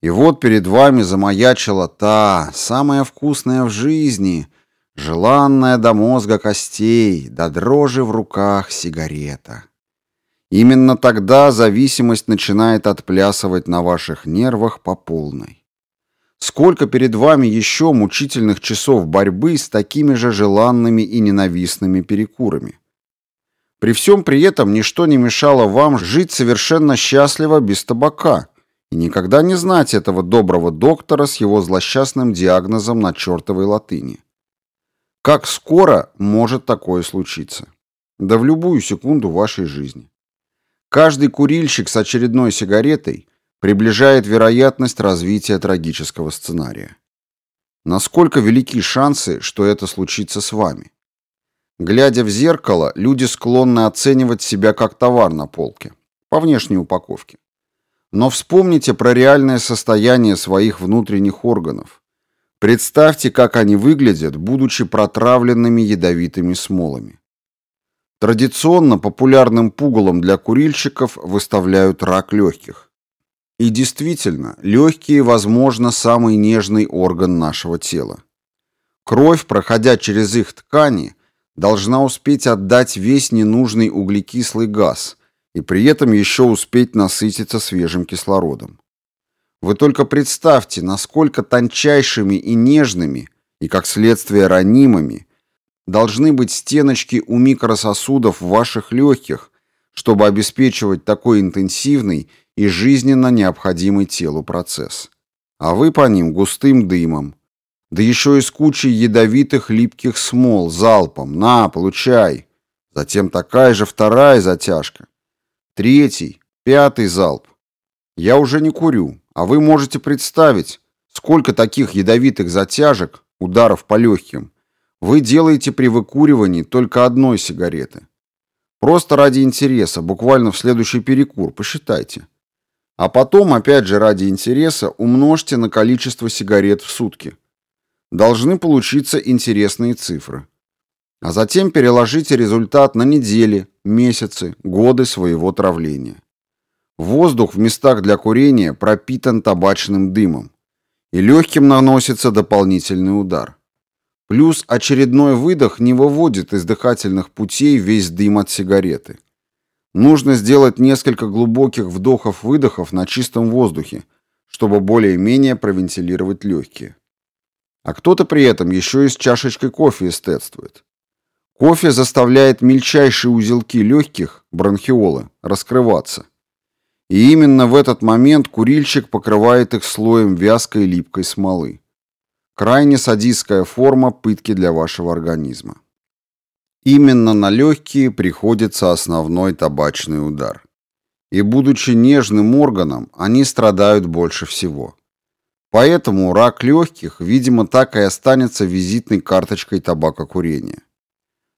A: И вот перед вами замаячила та, самая вкусная в жизни, желанная до мозга костей, до дрожи в руках сигарета. Именно тогда зависимость начинает отплясывать на ваших нервах по полной. Сколько перед вами еще мучительных часов борьбы с такими же желанными и ненавистными перекурами? При всем при этом ничто не мешало вам жить совершенно счастливо без табака и никогда не знать этого доброго доктора с его злосчастным диагнозом на чертовой латыни. Как скоро может такое случиться? Да в любую секунду вашей жизни. Каждый курильщик с очередной сигаретой приближает вероятность развития трагического сценария. Насколько велики шансы, что это случится с вами? Глядя в зеркало, люди склонны оценивать себя как товар на полке, по внешней упаковке. Но вспомните про реальное состояние своих внутренних органов. Представьте, как они выглядят, будучи протравленными ядовитыми смолами. Традиционно популярным пугалом для курильщиков выставляют рак легких. И действительно, легкие, возможно, самый нежный орган нашего тела. Кровь, проходя через их ткани, должна успеть отдать весь ненужный углекислый газ и при этом еще успеть насытиться свежим кислородом. Вы только представьте, насколько тончайшими и нежными, и как следствие ранимыми, должны быть стеночки у микрососудов в ваших легких, чтобы обеспечивать такой интенсивный и жизненно необходимый телу процесс. А вы по ним густым дымом. Да еще и с кучей ядовитых липких смол залпом. На, получай. Затем такая же вторая затяжка. Третий, пятый залп. Я уже не курю, а вы можете представить, сколько таких ядовитых затяжек, ударов по легким, вы делаете при выкуривании только одной сигареты. Просто ради интереса, буквально в следующий перекур, посчитайте. А потом, опять же ради интереса, умножьте на количество сигарет в сутки. Должны получиться интересные цифры. А затем переложите результат на недели, месяцы, годы своего травления. Воздух в местах для курения пропитан табачным дымом, и легким наносится дополнительный удар. Плюс очередной выдох не выводит из дыхательных путей весь дым от сигареты. Нужно сделать несколько глубоких вдохов-выдохов на чистом воздухе, чтобы более-менее провентилировать легкие. А кто-то при этом еще и с чашечкой кофе эстетствует. Кофе заставляет мельчайшие узелки легких, бронхиолы, раскрываться. И именно в этот момент курильщик покрывает их слоем вязкой липкой смолы. Крайне садистская форма пытки для вашего организма. Именно на легкие приходится основной табачный удар. И будучи нежным органом, они страдают больше всего. Поэтому рак легких, видимо, так и останется визитной карточкой табакокурения.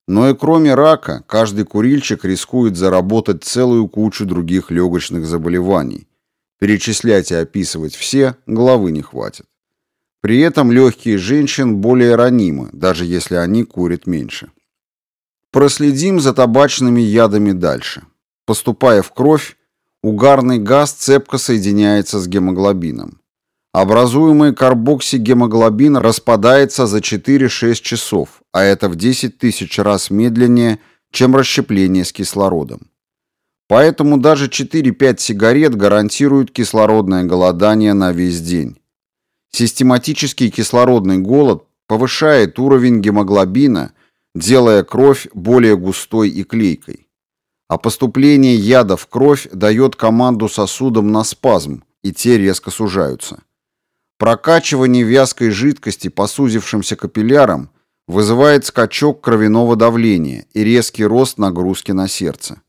A: Но и кроме рака, каждый курильщик рискует заработать целую кучу других легочных заболеваний. Перечислять и описывать все головы не хватит. При этом легкие женщин более ранимы, даже если они курят меньше. Проследим за табачными ядами дальше. Поступая в кровь, угарный газ цепко соединяется с гемоглобином. Образуемый карбоксигемоглобин распадается за 4-6 часов, а это в 10 тысяч раз медленнее, чем расщепление с кислородом. Поэтому даже 4-5 сигарет гарантируют кислородное голодание на весь день. Систематический кислородный голод повышает уровень гемоглобина – делая кровь более густой и клейкой. А поступление яда в кровь дает команду сосудам на спазм, и те резко сужаются. Прокачивание вязкой жидкости по сузившимся капиллярам вызывает скачок кровяного давления и резкий рост нагрузки на сердце.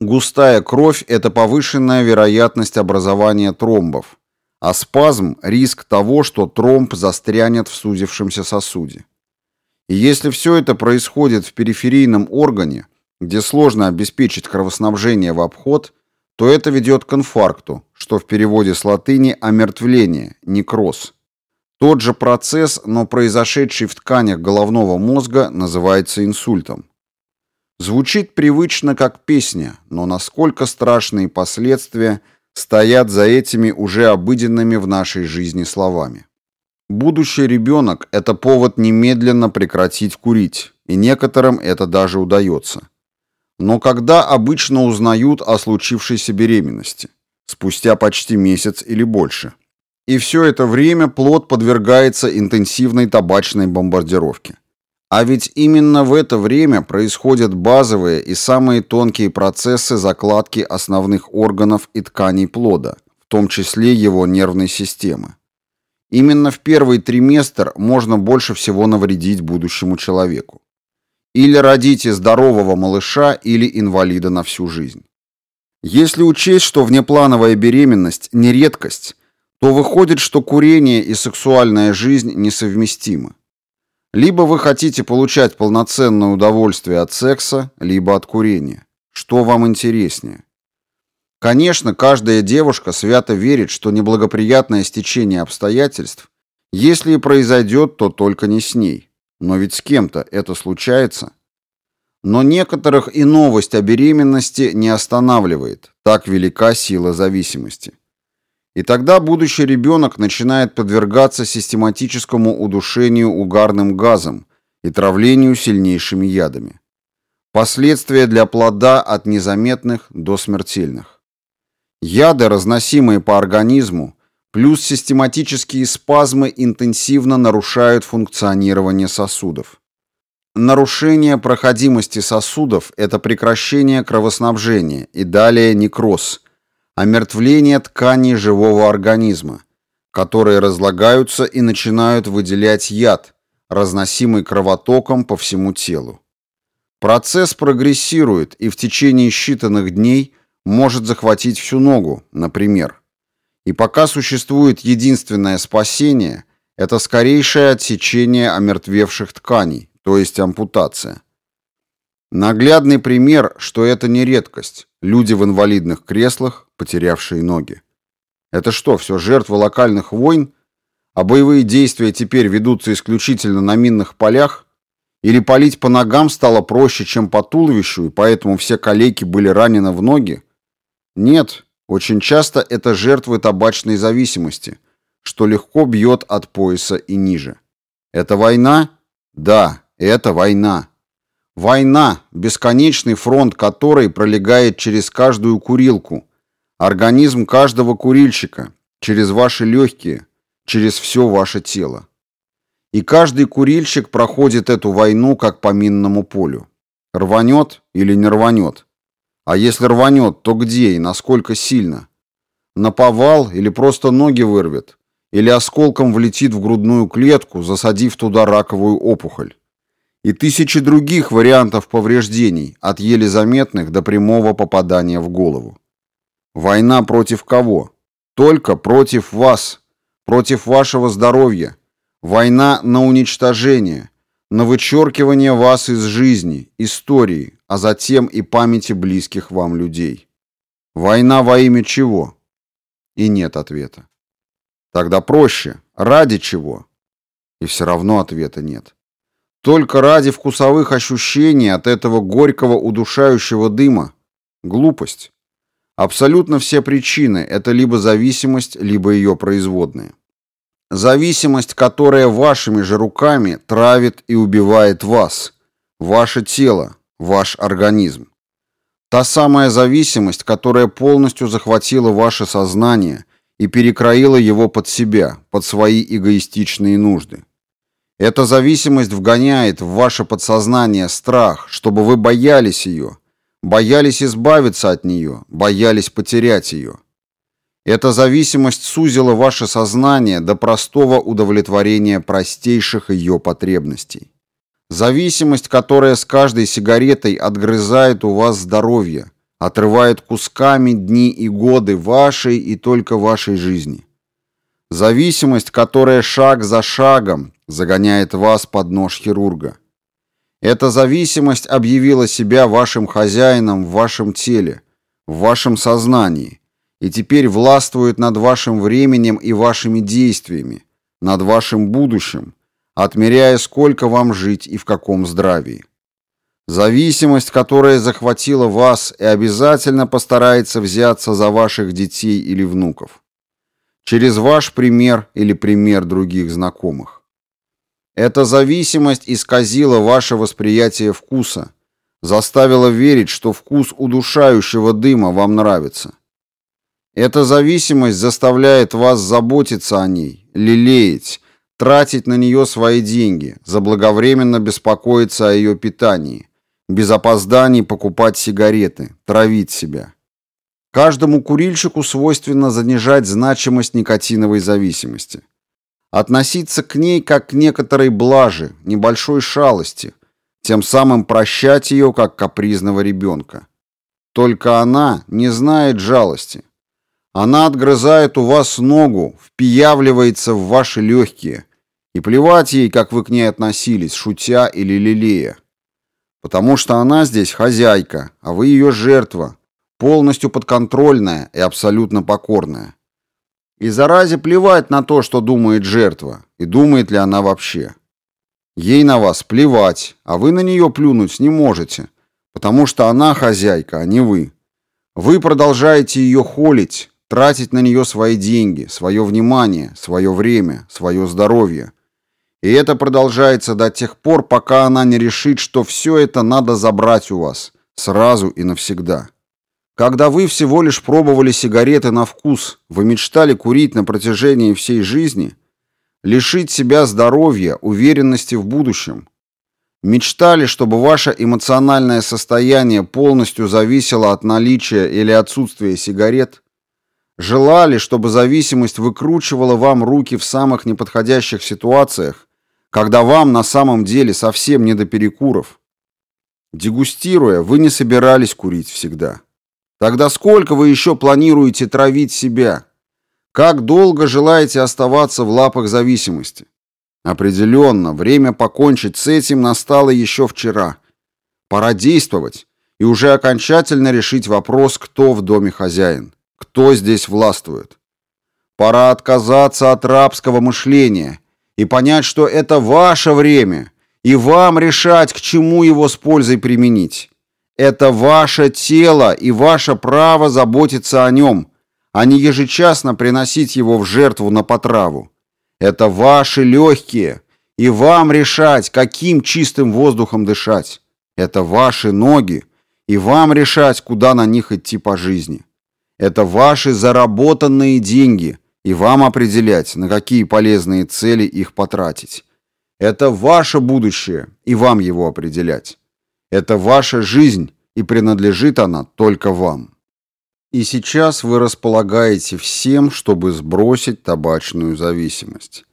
A: Густая кровь – это повышенная вероятность образования тромбов, а спазм – риск того, что тромб застрянет в сузившемся сосуде. И если все это происходит в периферийном органе, где сложно обеспечить кровоснабжение в обход, то это ведет к инфаркту, что в переводе с латыни омертвление, некроз. Тот же процесс, но произошедший в тканях головного мозга, называется инсультом. Звучит привычно как песня, но насколько страшные последствия стоят за этими уже обыденными в нашей жизни словами. Будущий ребенок – это повод немедленно прекратить курить, и некоторым это даже удается. Но когда обычно узнают о случившейся беременности? Спустя почти месяц или больше. И все это время плод подвергается интенсивной табачной бомбардировке. А ведь именно в это время происходят базовые и самые тонкие процессы закладки основных органов и тканей плода, в том числе его нервной системы. Именно в первый триместр можно больше всего навредить будущему человеку. Или родите здорового малыша или инвалида на всю жизнь. Если учесть, что внеплановая беременность не редкость, то выходит, что курение и сексуальная жизнь несовместимы. Либо вы хотите получать полноценное удовольствие от секса, либо от курения. Что вам интереснее? Конечно, каждая девушка свято верит, что неблагоприятное стечение обстоятельств, если и произойдет, то только не с ней. Но ведь с кем-то это случается. Но некоторых и новость о беременности не останавливает. Так велика сила зависимости. И тогда будущий ребенок начинает подвергаться систематическому удушению угарным газом и травлению сильнейшими ядами. Последствия для плода от незаметных до смертельных. Яды, разносимые по организму, плюс систематические спазмы интенсивно нарушают функционирование сосудов. Нарушение проходимости сосудов – это прекращение кровоснабжения и далее некроз – омертвление тканей живого организма, которые разлагаются и начинают выделять яд, разносимый кровотоком по всему телу. Процесс прогрессирует и в течение считанных дней может захватить всю ногу, например. И пока существует единственное спасение, это скорейшее отсечение омертвевших тканей, то есть ампутация. Наглядный пример, что это не редкость. Люди в инвалидных креслах, потерявшие ноги. Это что, все жертвы локальных войн? А боевые действия теперь ведутся исключительно на минных полях? Или палить по ногам стало проще, чем по туловищу, и поэтому все коллеги были ранены в ноги? Нет, очень часто это жертвы табачной зависимости, что легко бьет от пояса и ниже. Это война? Да, это война. Война, бесконечный фронт которой пролегает через каждую курилку, Организм каждого курильщика, через ваши легкие, через все ваше тело. И каждый курильщик проходит эту войну как по минному полю. Рванет или не рванет? А если рванет, то где и насколько сильно? На повал или просто ноги вырвет? Или осколком влетит в грудную клетку, засадив туда раковую опухоль? И тысячи других вариантов повреждений, от еле заметных до прямого попадания в голову. Война против кого? Только против вас, против вашего здоровья. Война на уничтожение, на вычеркивание вас из жизни, истории, а затем и памяти близких вам людей. Война во имя чего? И нет ответа. Тогда проще. Ради чего? И все равно ответа нет. Только ради вкусовых ощущений от этого горького удушающего дыма. Глупость. Абсолютно все причины – это либо зависимость, либо ее производные. Зависимость, которая вашими же руками травит и убивает вас, ваше тело, ваш организм. Та самая зависимость, которая полностью захватила ваше сознание и перекроила его под себя, под свои эгоистичные нужды. Эта зависимость вгоняет в ваше подсознание страх, чтобы вы боялись ее – Боялись избавиться от нее, боялись потерять ее. Эта зависимость сузила ваше сознание до простого удовлетворения простейших ее потребностей. Зависимость, которая с каждой сигаретой отгрызает у вас здоровье, отрывает кусками дни и годы вашей и только вашей жизни. Зависимость, которая шаг за шагом загоняет вас под нож хирурга. Эта зависимость объявила себя вашим хозяином в вашем теле, в вашем сознании, и теперь властвует над вашим временем и вашими действиями, над вашим будущим, отмеряя, сколько вам жить и в каком здравии. Зависимость, которая захватила вас и обязательно постарается взяться за ваших детей или внуков. Через ваш пример или пример других знакомых. Эта зависимость исказила ваше восприятие вкуса, заставила верить, что вкус удушающего дыма вам нравится. Эта зависимость заставляет вас заботиться о ней, лелеять, тратить на нее свои деньги, заблаговременно беспокоиться о ее питании, без опозданий покупать сигареты, травить себя. Каждому курильщику свойственно занижать значимость никотиновой зависимости. Относиться к ней как к некоторой блаже, небольшой шалости, тем самым прощать ее как капризного ребенка. Только она не знает жалости. Она отгрызает у вас ногу, впиявливается в ваши легкие, и плевать ей, как вы к ней относились, шутя или лелея. Потому что она здесь хозяйка, а вы ее жертва, полностью подконтрольная и абсолютно покорная. И заразе плевать на то, что думает жертва, и думает ли она вообще. Ей на вас плевать, а вы на нее плюнуть не можете, потому что она хозяйка, а не вы. Вы продолжаете ее холить, тратить на нее свои деньги, свое внимание, свое время, свое здоровье. И это продолжается до тех пор, пока она не решит, что все это надо забрать у вас, сразу и навсегда. Когда вы всего лишь пробовали сигареты на вкус, вы мечтали курить на протяжении всей жизни, лишить себя здоровья, уверенности в будущем. Мечтали, чтобы ваше эмоциональное состояние полностью зависело от наличия или отсутствия сигарет. Желали, чтобы зависимость выкручивала вам руки в самых неподходящих ситуациях когда вам на самом деле совсем не до перекуров. Дегустируя, вы не собирались курить всегда. Тогда сколько вы еще планируете травить себя? Как долго желаете оставаться в лапах зависимости? Определенно, время покончить с этим настало еще вчера. Пора действовать и уже окончательно решить вопрос, кто в доме хозяин, кто здесь властвует. Пора отказаться от рабского мышления и понять, что это ваше время, и вам решать, к чему его с пользой применить. Это ваше тело и ваше право заботиться о нем, а не ежечасно приносить его в жертву на потраву. Это ваши легкие, и вам решать, каким чистым воздухом дышать. Это ваши ноги, и вам решать, куда на них идти по жизни. Это ваши заработанные деньги – и вам определять, на какие полезные цели их потратить. Это ваше будущее, и вам его определять. Это ваша жизнь, и принадлежит она только вам. И сейчас вы располагаете всем, чтобы сбросить табачную зависимость.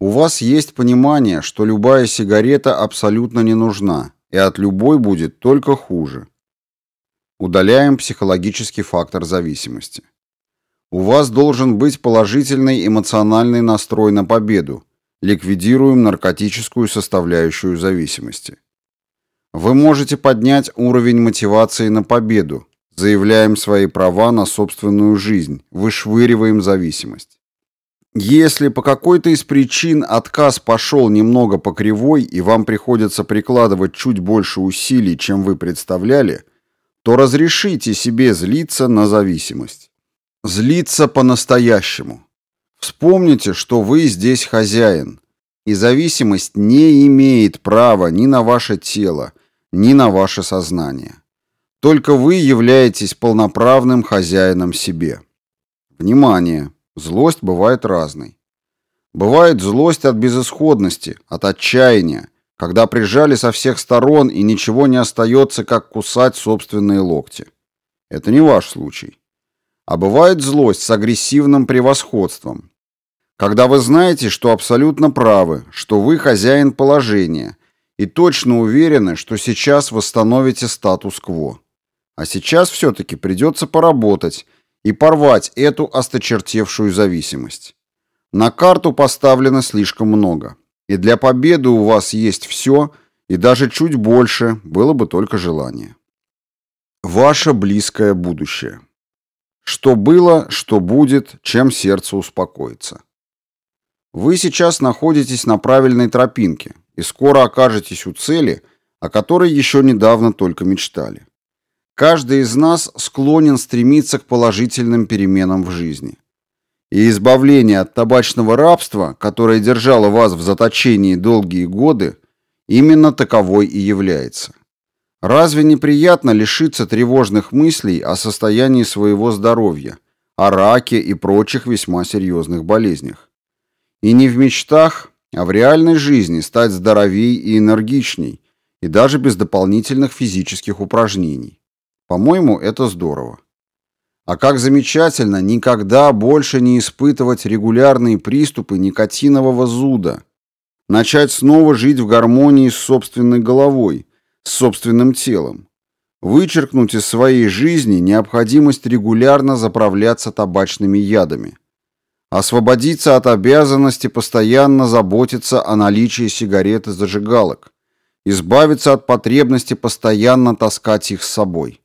A: У вас есть понимание, что любая сигарета абсолютно не нужна, и от любой будет только хуже. Удаляем психологический фактор зависимости. У вас должен быть положительный эмоциональный настрой на победу. Ликвидируем наркотическую составляющую зависимости. Вы можете поднять уровень мотивации на победу. Заявляем свои права на собственную жизнь. Вышвыриваем зависимость. Если по какой-то из причин отказ пошел немного по кривой и вам приходится прикладывать чуть больше усилий, чем вы представляли, то разрешите себе злиться на зависимость. Злиться по-настоящему. Вспомните, что вы здесь хозяин, и зависимость не имеет права ни на ваше тело, ни на ваше сознание. Только вы являетесь полноправным хозяином себе. Внимание! Злость бывает разной. Бывает злость от безысходности, от отчаяния, когда прижали со всех сторон и ничего не остается, как кусать собственные локти. Это не ваш случай. А бывает злость с агрессивным превосходством. Когда вы знаете, что абсолютно правы, что вы хозяин положения, и точно уверены, что сейчас восстановите статус-кво. А сейчас все-таки придется поработать и порвать эту осточертевшую зависимость. На карту поставлено слишком много. И для победы у вас есть все, и даже чуть больше, было бы только желание. Ваше близкое будущее. Что было, что будет, чем сердце успокоится. Вы сейчас находитесь на правильной тропинке и скоро окажетесь у цели, о которой еще недавно только мечтали. Каждый из нас склонен стремиться к положительным переменам в жизни. И избавление от табачного рабства, которое держало вас в заточении долгие годы, именно таковой и является. Разве неприятно лишиться тревожных мыслей о состоянии своего здоровья, о раке и прочих весьма серьезных болезнях? И не в мечтах, а в реальной жизни стать здоровей и энергичней, и даже без дополнительных физических упражнений. По-моему, это здорово. А как замечательно никогда больше не испытывать регулярные приступы никотинового зуда. Начать снова жить в гармонии с собственной головой, с собственным телом. Вычеркнуть из своей жизни необходимость регулярно заправляться табачными ядами. Освободиться от обязанности постоянно заботиться о наличии сигарет и зажигалок. Избавиться от потребности постоянно таскать их с собой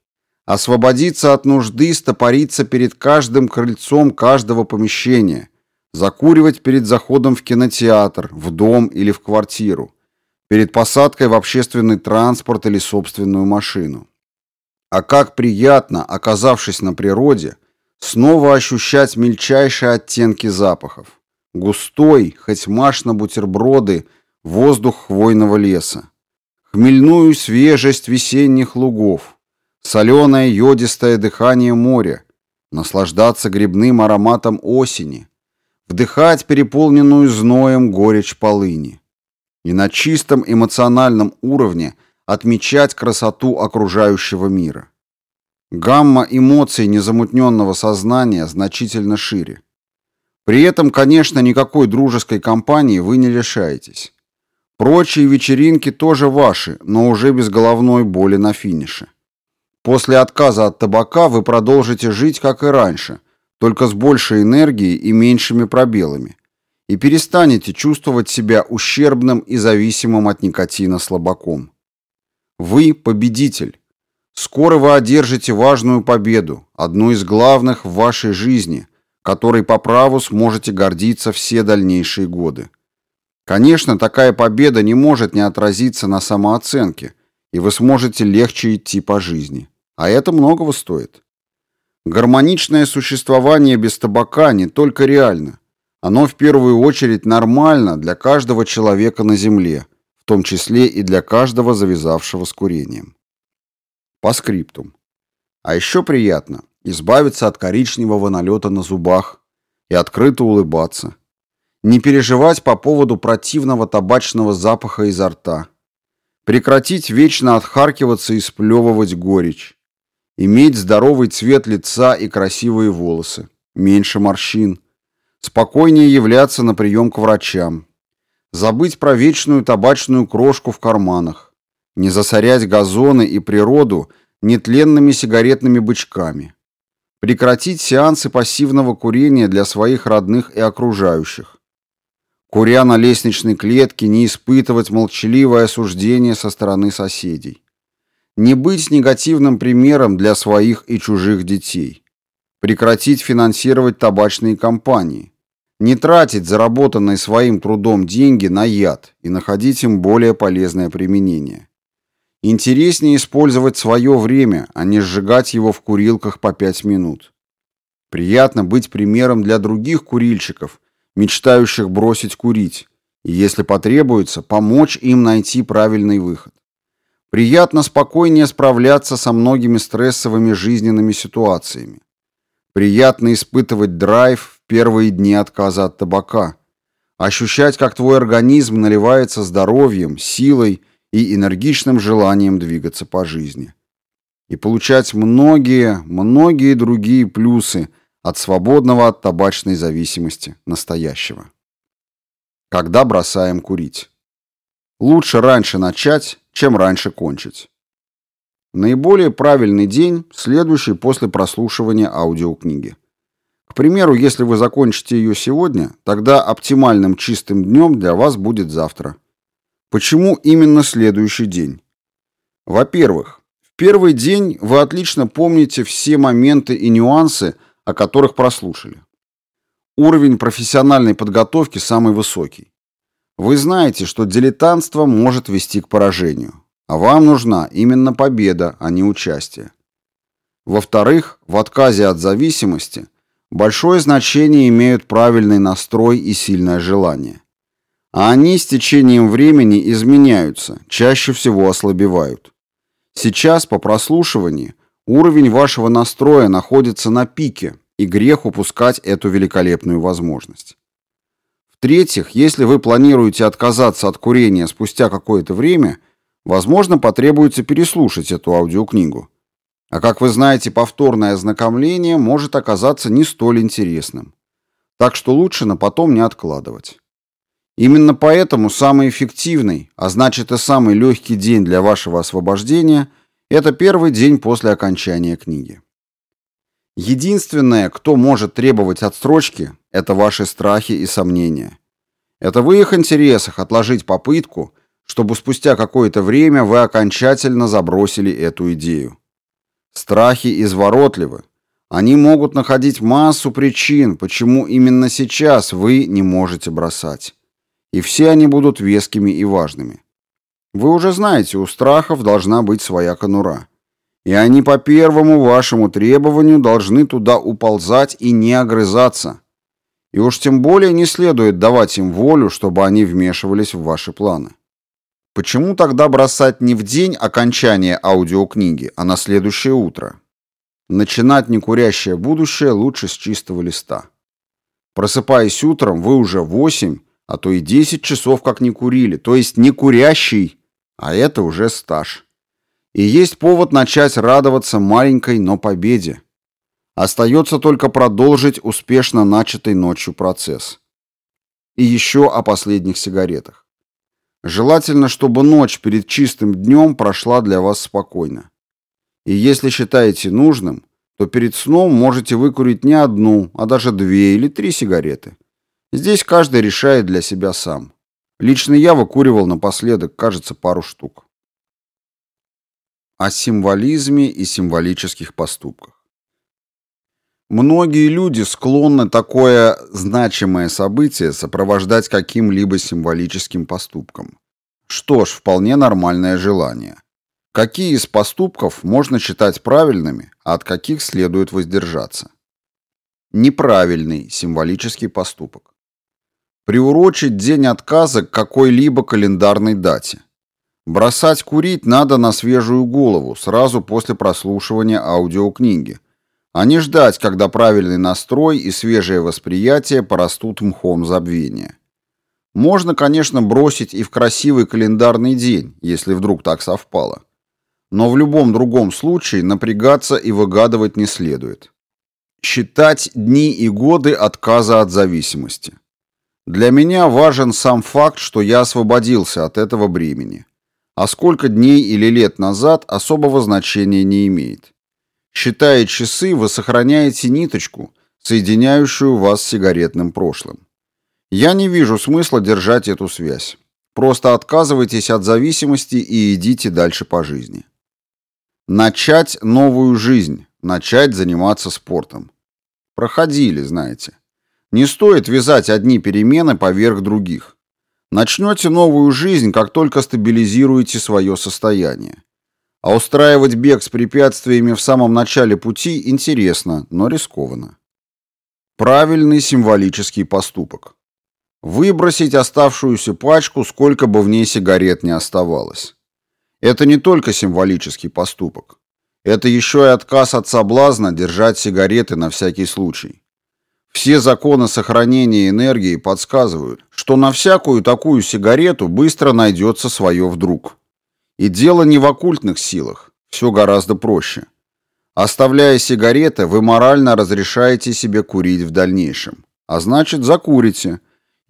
A: освободиться от нужды стопориться перед каждым крыльцом каждого помещения, закуривать перед заходом в кинотеатр, в дом или в квартиру, перед посадкой в общественный транспорт или собственную машину. А как приятно, оказавшись на природе, снова ощущать мельчайшие оттенки запахов. Густой, хоть маш на бутерброды, воздух хвойного леса. Хмельную свежесть весенних лугов, соленое йодистое дыхание моря, наслаждаться грибным ароматом осени, вдыхать переполненную зноем горечь полыни и на чистом эмоциональном уровне отмечать красоту окружающего мира. Гамма эмоций незамутненного сознания значительно шире. При этом, конечно, никакой дружеской компании вы не лишаетесь. Прочие вечеринки тоже ваши, но уже без головной боли на финише. После отказа от табака вы продолжите жить, как и раньше, только с большей энергией и меньшими пробелами, и перестанете чувствовать себя ущербным и зависимым от никотина слабаком. Вы победитель. Скоро вы одержите важную победу, одну из главных в вашей жизни, которой по праву сможете гордиться все дальнейшие годы. Конечно, такая победа не может не отразиться на самооценке, и вы сможете легче идти по жизни. А это многого стоит. Гармоничное существование без табака не только реально. Оно в первую очередь нормально для каждого человека на Земле, в том числе и для каждого завязавшего с курением. По скриптум. А еще приятно избавиться от коричневого налета на зубах и открыто улыбаться. Не переживать по поводу противного табачного запаха изо рта. Прекратить вечно отхаркиваться и сплевывать горечь Иметь здоровый цвет лица и красивые волосы, меньше морщин, спокойнее являться на прием к врачам, забыть про вечную табачную крошку в карманах, не засорять газоны и природу нетленными сигаретными бычками, прекратить сеансы пассивного курения для своих родных и окружающих, куря на лестничной клетке, не испытывать молчаливое осуждение со стороны соседей не быть негативным примером для своих и чужих детей, прекратить финансировать табачные компании, не тратить заработанные своим трудом деньги на яд и находить им более полезное применение. Интереснее использовать свое время, а не сжигать его в курилках по пять минут. Приятно быть примером для других курильщиков, мечтающих бросить курить, и, если потребуется, помочь им найти правильный выход. Приятно спокойнее справляться со многими стрессовыми жизненными ситуациями. Приятно испытывать драйв в первые дни отказа от табака. Ощущать, как твой организм наливается здоровьем, силой и энергичным желанием двигаться по жизни. И получать многие, многие другие плюсы от свободного от табачной зависимости настоящего. Когда бросаем курить? Лучше раньше начать, чем раньше кончить. Наиболее правильный день – следующий после прослушивания аудиокниги. К примеру, если вы закончите ее сегодня, тогда оптимальным чистым днем для вас будет завтра. Почему именно следующий день? Во-первых, в первый день вы отлично помните все моменты и нюансы, о которых прослушали. Уровень профессиональной подготовки самый высокий. Вы знаете, что дилетантство может вести к поражению. А вам нужна именно победа, а не участие. Во-вторых, в отказе от зависимости большое значение имеют правильный настрой и сильное желание. А они с течением времени изменяются, чаще всего ослабевают. Сейчас по прослушиванию уровень вашего настроя находится на пике, и грех упускать эту великолепную возможность. В-третьих, если вы планируете отказаться от курения спустя какое-то время, возможно, потребуется переслушать эту аудиокнигу. А как вы знаете, повторное ознакомление может оказаться не столь интересным. Так что лучше на потом не откладывать. Именно поэтому самый эффективный, а значит и самый легкий день для вашего освобождения – это первый день после окончания книги. Единственное, кто может требовать отсрочки, это ваши страхи и сомнения. Это в их интересах отложить попытку, чтобы спустя какое-то время вы окончательно забросили эту идею. Страхи изворотливы. Они могут находить массу причин, почему именно сейчас вы не можете бросать. И все они будут вескими и важными. Вы уже знаете, у страхов должна быть своя конура. И они по первому вашему требованию должны туда уползать и не огрызаться. И уж тем более не следует давать им волю, чтобы они вмешивались в ваши планы. Почему тогда бросать не в день окончания аудиокниги, а на следующее утро? Начинать некурящее будущее лучше с чистого листа. Просыпаясь утром, вы уже 8, а то и 10 часов как не курили, то есть не курящий, а это уже стаж. И есть повод начать радоваться маленькой, но победе. Остается только продолжить успешно начатый ночью процесс. И еще о последних сигаретах. Желательно, чтобы ночь перед чистым днем прошла для вас спокойно. И если считаете нужным, то перед сном можете выкурить не одну, а даже две или три сигареты. Здесь каждый решает для себя сам. Лично я выкуривал напоследок, кажется, пару штук. О символизме и символических поступках. Многие люди склонны такое значимое событие сопровождать каким-либо символическим поступком. Что ж, вполне нормальное желание. Какие из поступков можно считать правильными, а от каких следует воздержаться? Неправильный символический поступок. Приурочить день отказа к какой-либо календарной дате. Бросать курить надо на свежую голову, сразу после прослушивания аудиокниги – а не ждать, когда правильный настрой и свежее восприятие порастут мхом забвения. Можно, конечно, бросить и в красивый календарный день, если вдруг так совпало. Но в любом другом случае напрягаться и выгадывать не следует. Считать дни и годы отказа от зависимости. Для меня важен сам факт, что я освободился от этого бремени. А сколько дней или лет назад особого значения не имеет. Считая часы, вы сохраняете ниточку, соединяющую вас с сигаретным прошлым. Я не вижу смысла держать эту связь. Просто отказывайтесь от зависимости и идите дальше по жизни. Начать новую жизнь, начать заниматься спортом. Проходили, знаете. Не стоит вязать одни перемены поверх других. Начнете новую жизнь, как только стабилизируете свое состояние. А устраивать бег с препятствиями в самом начале пути интересно, но рискованно. Правильный символический поступок. Выбросить оставшуюся пачку, сколько бы в ней сигарет не оставалось. Это не только символический поступок. Это еще и отказ от соблазна держать сигареты на всякий случай. Все законы сохранения энергии подсказывают, что на всякую такую сигарету быстро найдется свое вдруг. И дело не в оккультных силах, все гораздо проще. Оставляя сигареты, вы морально разрешаете себе курить в дальнейшем. А значит, закурите.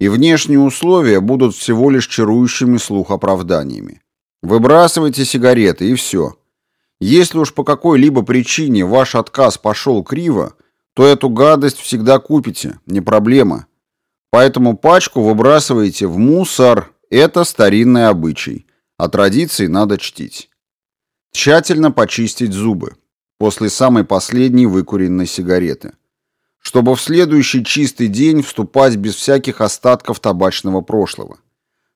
A: И внешние условия будут всего лишь чарующими слух оправданиями. Выбрасывайте сигареты, и все. Если уж по какой-либо причине ваш отказ пошел криво, то эту гадость всегда купите, не проблема. Поэтому пачку выбрасываете в мусор. Это старинный обычай а традиции надо чтить. Тщательно почистить зубы после самой последней выкуренной сигареты, чтобы в следующий чистый день вступать без всяких остатков табачного прошлого,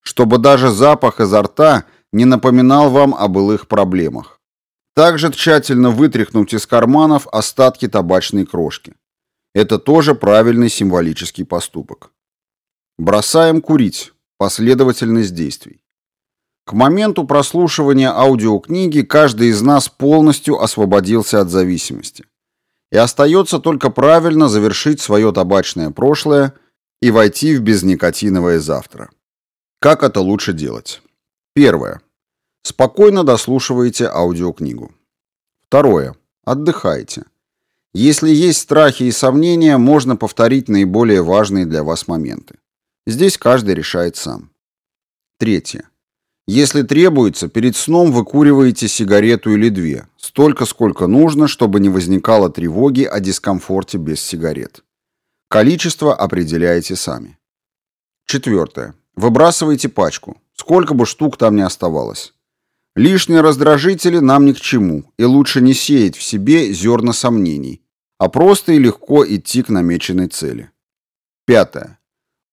A: чтобы даже запах изо рта не напоминал вам о былых проблемах. Также тщательно вытряхнуть из карманов остатки табачной крошки. Это тоже правильный символический поступок. Бросаем курить. Последовательность действий. К моменту прослушивания аудиокниги каждый из нас полностью освободился от зависимости. И остается только правильно завершить свое табачное прошлое и войти в безникотиновое завтра. Как это лучше делать? Первое. Спокойно дослушиваете аудиокнигу. Второе. Отдыхайте. Если есть страхи и сомнения, можно повторить наиболее важные для вас моменты. Здесь каждый решает сам. Третье. Если требуется, перед сном выкуриваете сигарету или две, столько, сколько нужно, чтобы не возникало тревоги о дискомфорте без сигарет. Количество определяете сами. Четвертое. Выбрасывайте пачку, сколько бы штук там ни оставалось. Лишние раздражители нам ни к чему, и лучше не сеять в себе зерна сомнений, а просто и легко идти к намеченной цели. Пятое.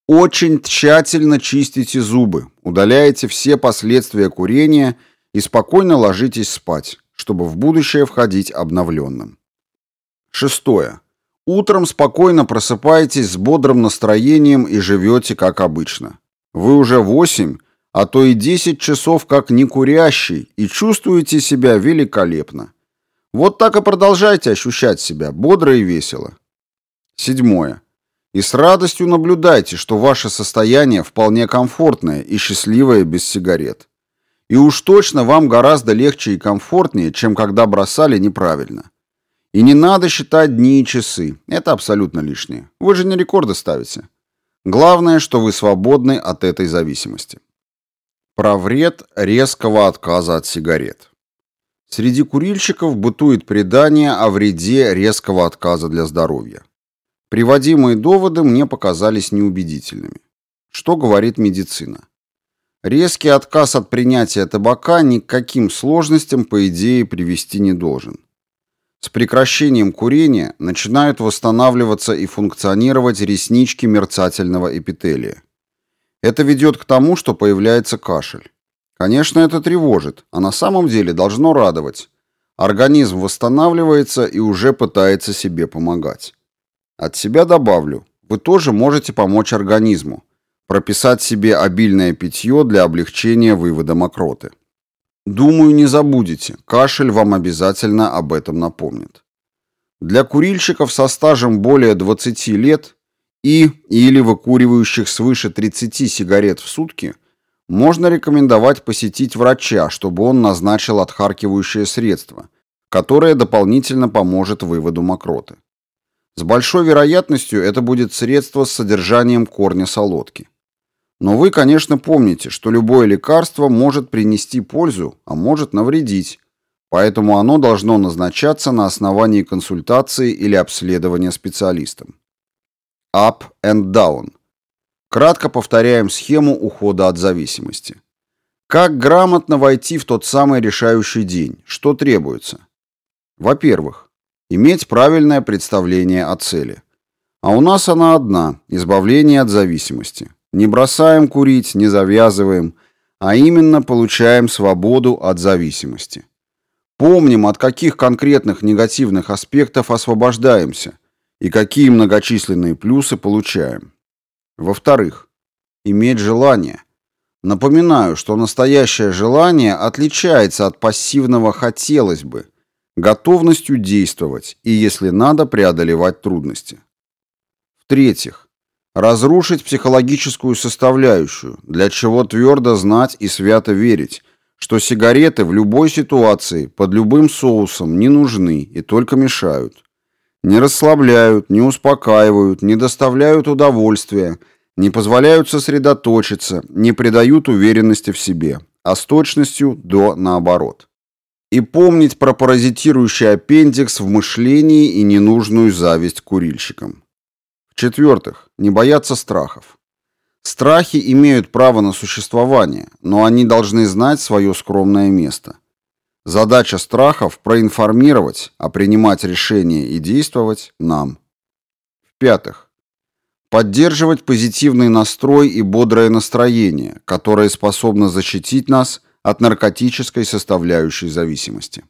A: Очень тщательно чистите зубы, удаляете все последствия курения и спокойно ложитесь спать, чтобы в будущее входить обновленным. Шестое. Утром спокойно просыпаетесь с бодрым настроением и живете как обычно. Вы уже 8, а то и 10 часов как некурящий и чувствуете себя великолепно. Вот так и продолжайте ощущать себя бодро и весело. Седьмое. И с радостью наблюдайте, что ваше состояние вполне комфортное и счастливое без сигарет. И уж точно вам гораздо легче и комфортнее, чем когда бросали неправильно. И не надо считать дни и часы. Это абсолютно лишнее. Вы же не рекорды ставите. Главное, что вы свободны от этой зависимости. Про вред резкого отказа от сигарет. Среди курильщиков бытует предание о вреде резкого отказа для здоровья. Приводимые доводы мне показались неубедительными. Что говорит медицина? Резкий отказ от принятия табака ни к каким сложностям, по идее, привести не должен. С прекращением курения начинают восстанавливаться и функционировать реснички мерцательного эпителия. Это ведет к тому, что появляется кашель. Конечно, это тревожит, а на самом деле должно радовать. Организм восстанавливается и уже пытается себе помогать. От себя добавлю, вы тоже можете помочь организму, прописать себе обильное питье для облегчения вывода мокроты. Думаю, не забудете, кашель вам обязательно об этом напомнит. Для курильщиков со стажем более 20 лет и или выкуривающих свыше 30 сигарет в сутки можно рекомендовать посетить врача, чтобы он назначил отхаркивающее средство, которое дополнительно поможет выводу мокроты. С большой вероятностью это будет средство с содержанием корня солодки. Но вы, конечно, помните, что любое лекарство может принести пользу, а может навредить, поэтому оно должно назначаться на основании консультации или обследования специалистом. Up and down. Кратко повторяем схему ухода от зависимости. Как грамотно войти в тот самый решающий день? Что требуется? Во-первых, Иметь правильное представление о цели. А у нас она одна – избавление от зависимости. Не бросаем курить, не завязываем, а именно получаем свободу от зависимости. Помним, от каких конкретных негативных аспектов освобождаемся и какие многочисленные плюсы получаем. Во-вторых, иметь желание. Напоминаю, что настоящее желание отличается от пассивного «хотелось бы», готовностью действовать и, если надо, преодолевать трудности. В-третьих, разрушить психологическую составляющую, для чего твердо знать и свято верить, что сигареты в любой ситуации, под любым соусом не нужны и только мешают. Не расслабляют, не успокаивают, не доставляют удовольствия, не позволяют сосредоточиться, не придают уверенности в себе, а с точностью до наоборот и помнить про паразитирующий аппендикс в мышлении и ненужную зависть курильщикам. В-четвертых, не бояться страхов. Страхи имеют право на существование, но они должны знать свое скромное место. Задача страхов – проинформировать, а принимать решения и действовать – нам. В-пятых, поддерживать позитивный настрой и бодрое настроение, которое способно защитить нас от наркотической составляющей зависимости.